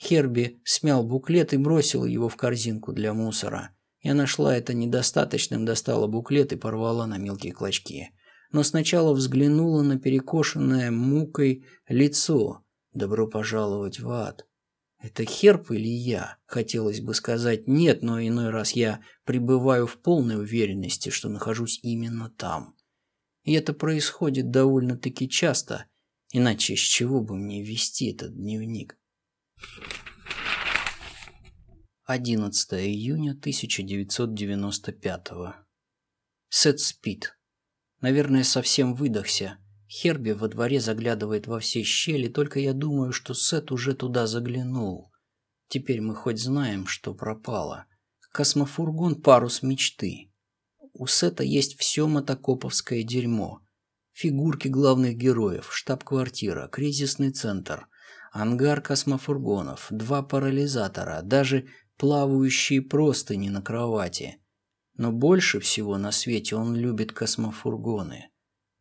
Херби смял буклет и бросил его в корзинку для мусора. Я нашла это недостаточным, достала буклет и порвала на мелкие клочки но сначала взглянула на перекошенное мукой лицо. «Добро пожаловать в ад!» «Это Херп или я?» Хотелось бы сказать «нет», но иной раз я пребываю в полной уверенности, что нахожусь именно там. И это происходит довольно-таки часто, иначе с чего бы мне вести этот дневник? 11 июня 1995 Сет спит. Наверное, совсем выдохся. Херби во дворе заглядывает во все щели, только я думаю, что Сет уже туда заглянул. Теперь мы хоть знаем, что пропало. Космофургон – парус мечты. У Сета есть все мотокоповское дерьмо. Фигурки главных героев, штаб-квартира, кризисный центр, ангар космофургонов, два парализатора, даже плавающие простыни на кровати – но больше всего на свете он любит космофургоны.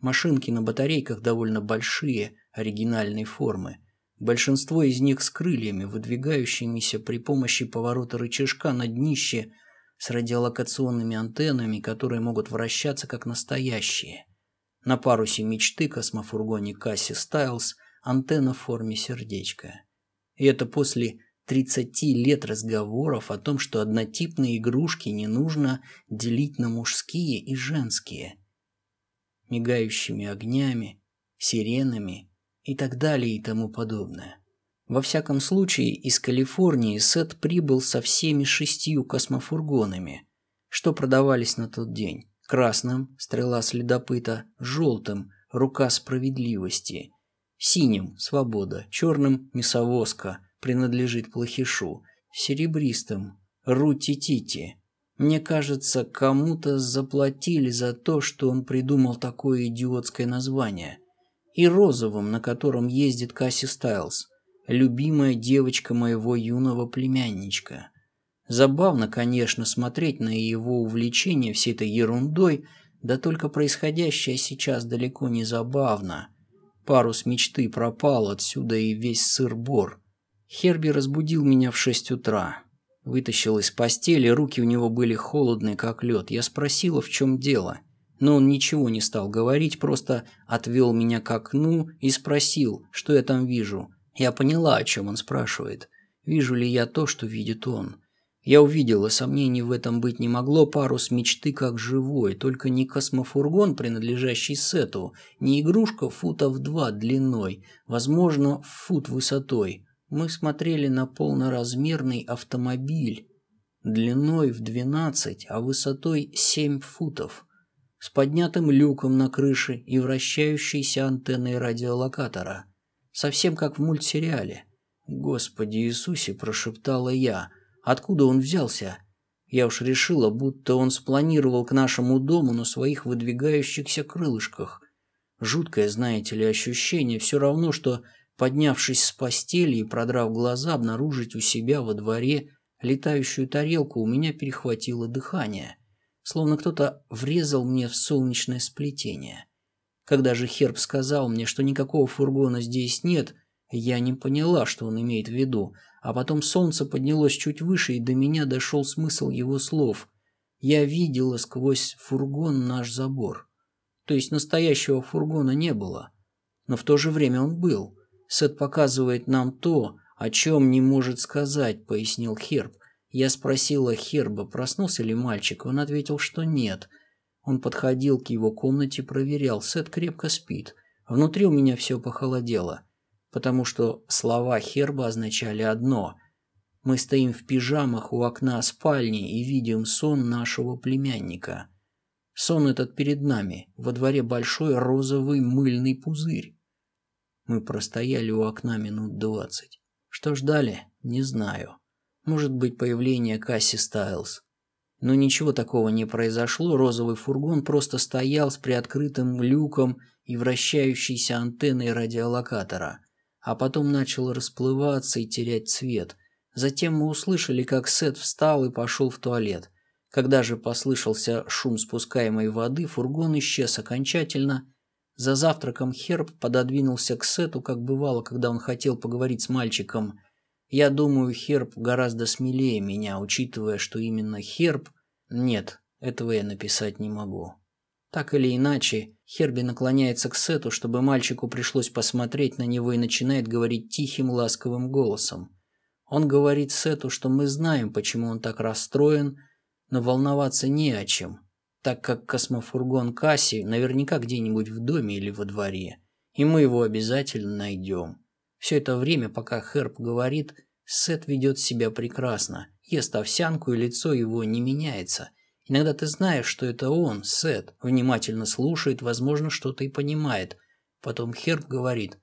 Машинки на батарейках довольно большие, оригинальной формы. Большинство из них с крыльями, выдвигающимися при помощи поворота рычажка на днище с радиолокационными антеннами, которые могут вращаться как настоящие. На парусе мечты космофургоне Касси Стайлз антенна в форме сердечка. И это после 30 лет разговоров о том, что однотипные игрушки не нужно делить на мужские и женские. Мигающими огнями, сиренами и так далее и тому подобное. Во всяком случае, из Калифорнии Сет прибыл со всеми шестью космофургонами, что продавались на тот день. Красным – стрела следопыта, желтым – рука справедливости, синим – свобода, черным – мясовозка – принадлежит плохишу, серебристым, Рути-Тити, Мне кажется, кому-то заплатили за то, что он придумал такое идиотское название. И розовым, на котором ездит Касси Стайлз, любимая девочка моего юного племянничка. Забавно, конечно, смотреть на его увлечение всей этой ерундой, да только происходящее сейчас далеко не забавно. Парус мечты пропал, отсюда и весь сыр-бор. Херби разбудил меня в шесть утра. Вытащил из постели, руки у него были холодные, как лед. Я спросила, в чем дело. Но он ничего не стал говорить, просто отвел меня к окну и спросил, что я там вижу. Я поняла, о чем он спрашивает. Вижу ли я то, что видит он. Я увидела, сомнений в этом быть не могло, парус мечты как живой, только не космофургон, принадлежащий Сету, не игрушка футов два длиной, возможно, фут высотой. Мы смотрели на полноразмерный автомобиль, длиной в 12, а высотой 7 футов, с поднятым люком на крыше и вращающейся антенной радиолокатора. Совсем как в мультсериале. «Господи Иисусе!» – прошептала я – Откуда он взялся? Я уж решила, будто он спланировал к нашему дому на своих выдвигающихся крылышках. Жуткое, знаете ли, ощущение, все равно, что, поднявшись с постели и продрав глаза, обнаружить у себя во дворе летающую тарелку, у меня перехватило дыхание, словно кто-то врезал мне в солнечное сплетение. Когда же Херб сказал мне, что никакого фургона здесь нет, я не поняла, что он имеет в виду, а потом солнце поднялось чуть выше, и до меня дошел смысл его слов. Я видела сквозь фургон наш забор. То есть настоящего фургона не было. Но в то же время он был. Сет показывает нам то, о чем не может сказать, пояснил Херб. Я спросила Херба, проснулся ли мальчик, он ответил, что нет. Он подходил к его комнате, проверял, Сет крепко спит. Внутри у меня все похолодело потому что слова Херба означали одно. Мы стоим в пижамах у окна спальни и видим сон нашего племянника. Сон этот перед нами, во дворе большой розовый мыльный пузырь. Мы простояли у окна минут двадцать. Что ждали, не знаю. Может быть, появление Касси Стайлз. Но ничего такого не произошло, розовый фургон просто стоял с приоткрытым люком и вращающейся антенной радиолокатора – а потом начал расплываться и терять цвет. Затем мы услышали, как Сет встал и пошел в туалет. Когда же послышался шум спускаемой воды, фургон исчез окончательно. За завтраком Херб пододвинулся к Сету, как бывало, когда он хотел поговорить с мальчиком. Я думаю, Херб гораздо смелее меня, учитывая, что именно Херб... Нет, этого я написать не могу. Так или иначе, Херби наклоняется к Сету, чтобы мальчику пришлось посмотреть на него и начинает говорить тихим, ласковым голосом. Он говорит Сету, что мы знаем, почему он так расстроен, но волноваться не о чем, так как космофургон Касси наверняка где-нибудь в доме или во дворе, и мы его обязательно найдем. Все это время, пока Херб говорит, Сет ведет себя прекрасно, ест овсянку, и лицо его не меняется – Иногда ты знаешь, что это он, Сет, внимательно слушает, возможно, что-то и понимает. Потом Херб говорит,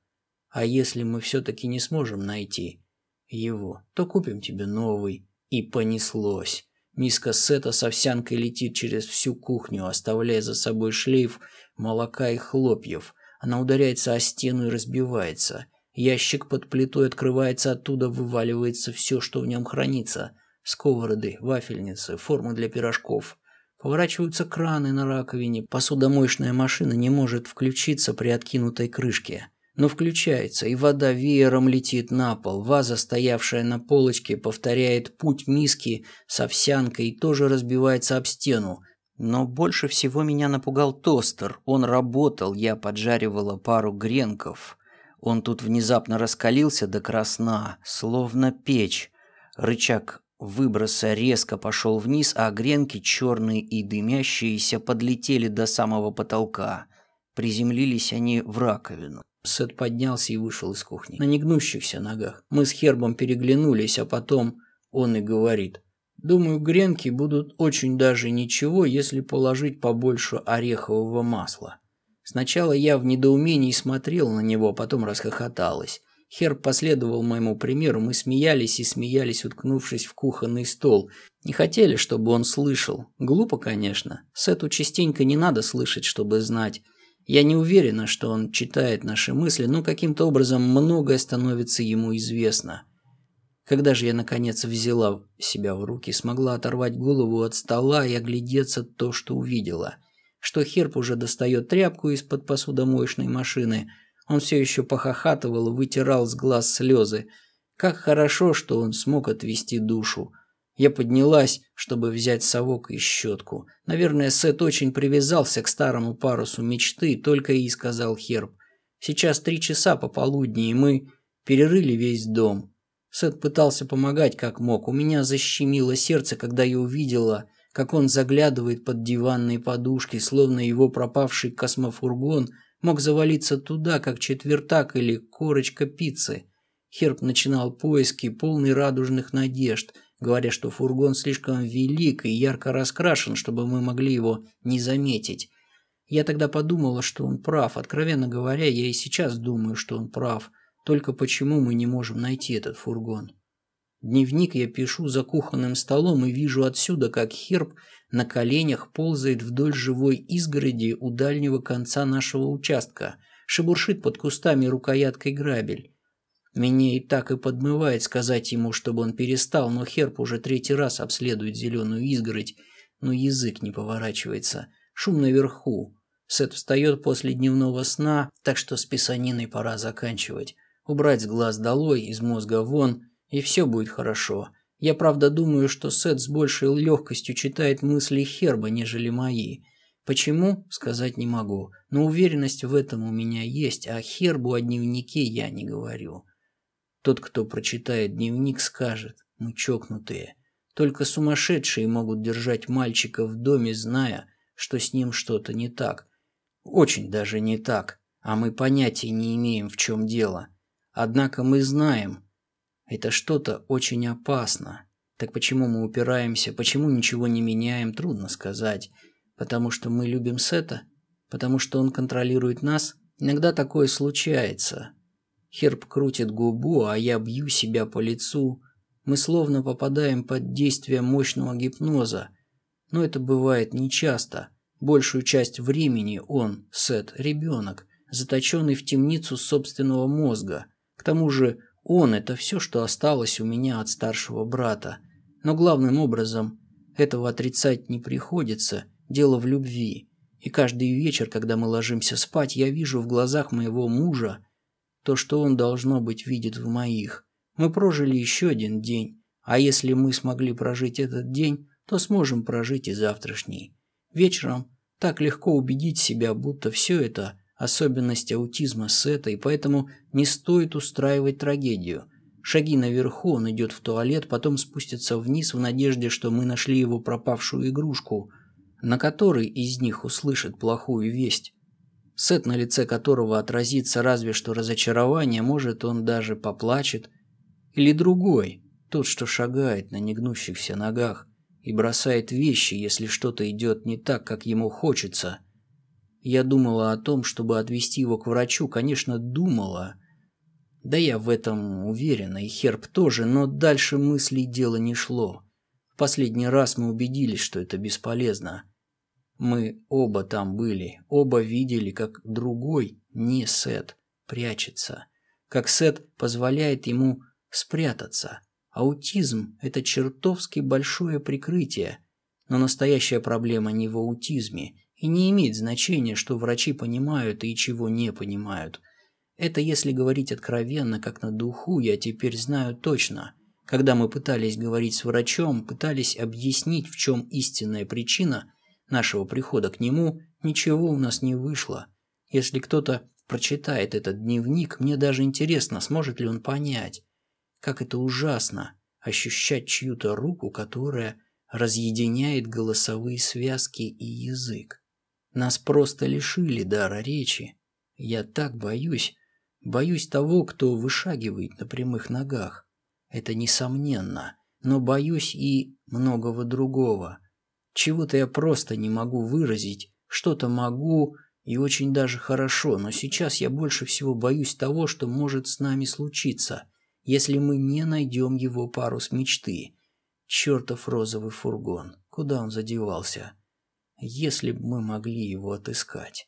а если мы все-таки не сможем найти его, то купим тебе новый. И понеслось. Миска Сета с овсянкой летит через всю кухню, оставляя за собой шлейф молока и хлопьев. Она ударяется о стену и разбивается. Ящик под плитой открывается, оттуда вываливается все, что в нем хранится – сковороды, вафельницы, формы для пирожков. Поворачиваются краны на раковине, посудомоечная машина не может включиться при откинутой крышке. Но включается, и вода веером летит на пол. Ваза, стоявшая на полочке, повторяет путь миски с овсянкой и тоже разбивается об стену. Но больше всего меня напугал тостер. Он работал, я поджаривала пару гренков. Он тут внезапно раскалился до красна, словно печь. Рычаг выброса резко пошел вниз, а гренки, черные и дымящиеся, подлетели до самого потолка. Приземлились они в раковину. Сет поднялся и вышел из кухни. На негнущихся ногах. Мы с Хербом переглянулись, а потом он и говорит. Думаю, гренки будут очень даже ничего, если положить побольше орехового масла. Сначала я в недоумении смотрел на него, потом расхохоталась. Херб последовал моему примеру, мы смеялись и смеялись, уткнувшись в кухонный стол. Не хотели, чтобы он слышал. Глупо, конечно. Сету частенько не надо слышать, чтобы знать. Я не уверена, что он читает наши мысли, но каким-то образом многое становится ему известно. Когда же я, наконец, взяла себя в руки, смогла оторвать голову от стола и оглядеться то, что увидела. Что Херб уже достает тряпку из-под посудомоечной машины – он все еще похохатывал, вытирал с глаз слезы. Как хорошо, что он смог отвести душу. Я поднялась, чтобы взять совок и щетку. Наверное, Сет очень привязался к старому парусу мечты, только и сказал Херб. Сейчас три часа пополудни, и мы перерыли весь дом. Сет пытался помогать как мог. У меня защемило сердце, когда я увидела, как он заглядывает под диванные подушки, словно его пропавший космофургон – мог завалиться туда, как четвертак или корочка пиццы. Херб начинал поиски, полный радужных надежд, говоря, что фургон слишком велик и ярко раскрашен, чтобы мы могли его не заметить. Я тогда подумала, что он прав. Откровенно говоря, я и сейчас думаю, что он прав. Только почему мы не можем найти этот фургон? Дневник я пишу за кухонным столом и вижу отсюда, как Херб на коленях ползает вдоль живой изгороди у дальнего конца нашего участка, шебуршит под кустами рукояткой грабель. Меня и так и подмывает сказать ему, чтобы он перестал, но Херб уже третий раз обследует зеленую изгородь, но язык не поворачивается. Шум наверху. Сет встает после дневного сна, так что с писаниной пора заканчивать. Убрать с глаз долой, из мозга вон, и все будет хорошо. Я правда думаю, что Сет с большей легкостью читает мысли Херба, нежели мои. Почему, сказать не могу, но уверенность в этом у меня есть, а Хербу о дневнике я не говорю. Тот, кто прочитает дневник, скажет, мы чокнутые. Только сумасшедшие могут держать мальчика в доме, зная, что с ним что-то не так. Очень даже не так, а мы понятия не имеем, в чем дело. Однако мы знаем, это что-то очень опасно. Так почему мы упираемся, почему ничего не меняем, трудно сказать. Потому что мы любим Сета? Потому что он контролирует нас? Иногда такое случается. Херб крутит губу, а я бью себя по лицу. Мы словно попадаем под действие мощного гипноза. Но это бывает нечасто. Большую часть времени он, Сет, ребенок, заточенный в темницу собственного мозга. К тому же он – это все, что осталось у меня от старшего брата. Но главным образом этого отрицать не приходится, дело в любви. И каждый вечер, когда мы ложимся спать, я вижу в глазах моего мужа то, что он, должно быть, видит в моих. Мы прожили еще один день, а если мы смогли прожить этот день, то сможем прожить и завтрашний. Вечером так легко убедить себя, будто все это особенность аутизма Сета, и поэтому не стоит устраивать трагедию. Шаги наверху, он идет в туалет, потом спустится вниз в надежде, что мы нашли его пропавшую игрушку, на которой из них услышит плохую весть. Сет, на лице которого отразится разве что разочарование, может, он даже поплачет. Или другой, тот, что шагает на негнущихся ногах и бросает вещи, если что-то идет не так, как ему хочется – я думала о том, чтобы отвезти его к врачу, конечно, думала. Да я в этом уверена, и Херб тоже, но дальше мыслей дело не шло. В последний раз мы убедились, что это бесполезно. Мы оба там были, оба видели, как другой, не Сет, прячется. Как Сет позволяет ему спрятаться. Аутизм – это чертовски большое прикрытие. Но настоящая проблема не в аутизме – и не имеет значения, что врачи понимают и чего не понимают. Это если говорить откровенно, как на духу, я теперь знаю точно. Когда мы пытались говорить с врачом, пытались объяснить, в чем истинная причина нашего прихода к нему, ничего у нас не вышло. Если кто-то прочитает этот дневник, мне даже интересно, сможет ли он понять, как это ужасно ощущать чью-то руку, которая разъединяет голосовые связки и язык. Нас просто лишили дара речи. Я так боюсь. Боюсь того, кто вышагивает на прямых ногах. Это несомненно. Но боюсь и многого другого. Чего-то я просто не могу выразить, что-то могу И очень даже хорошо, но сейчас я больше всего боюсь того, что может с нами случиться, если мы не найдем его парус мечты. Чертов розовый фургон, куда он задевался? Если бы мы могли его отыскать.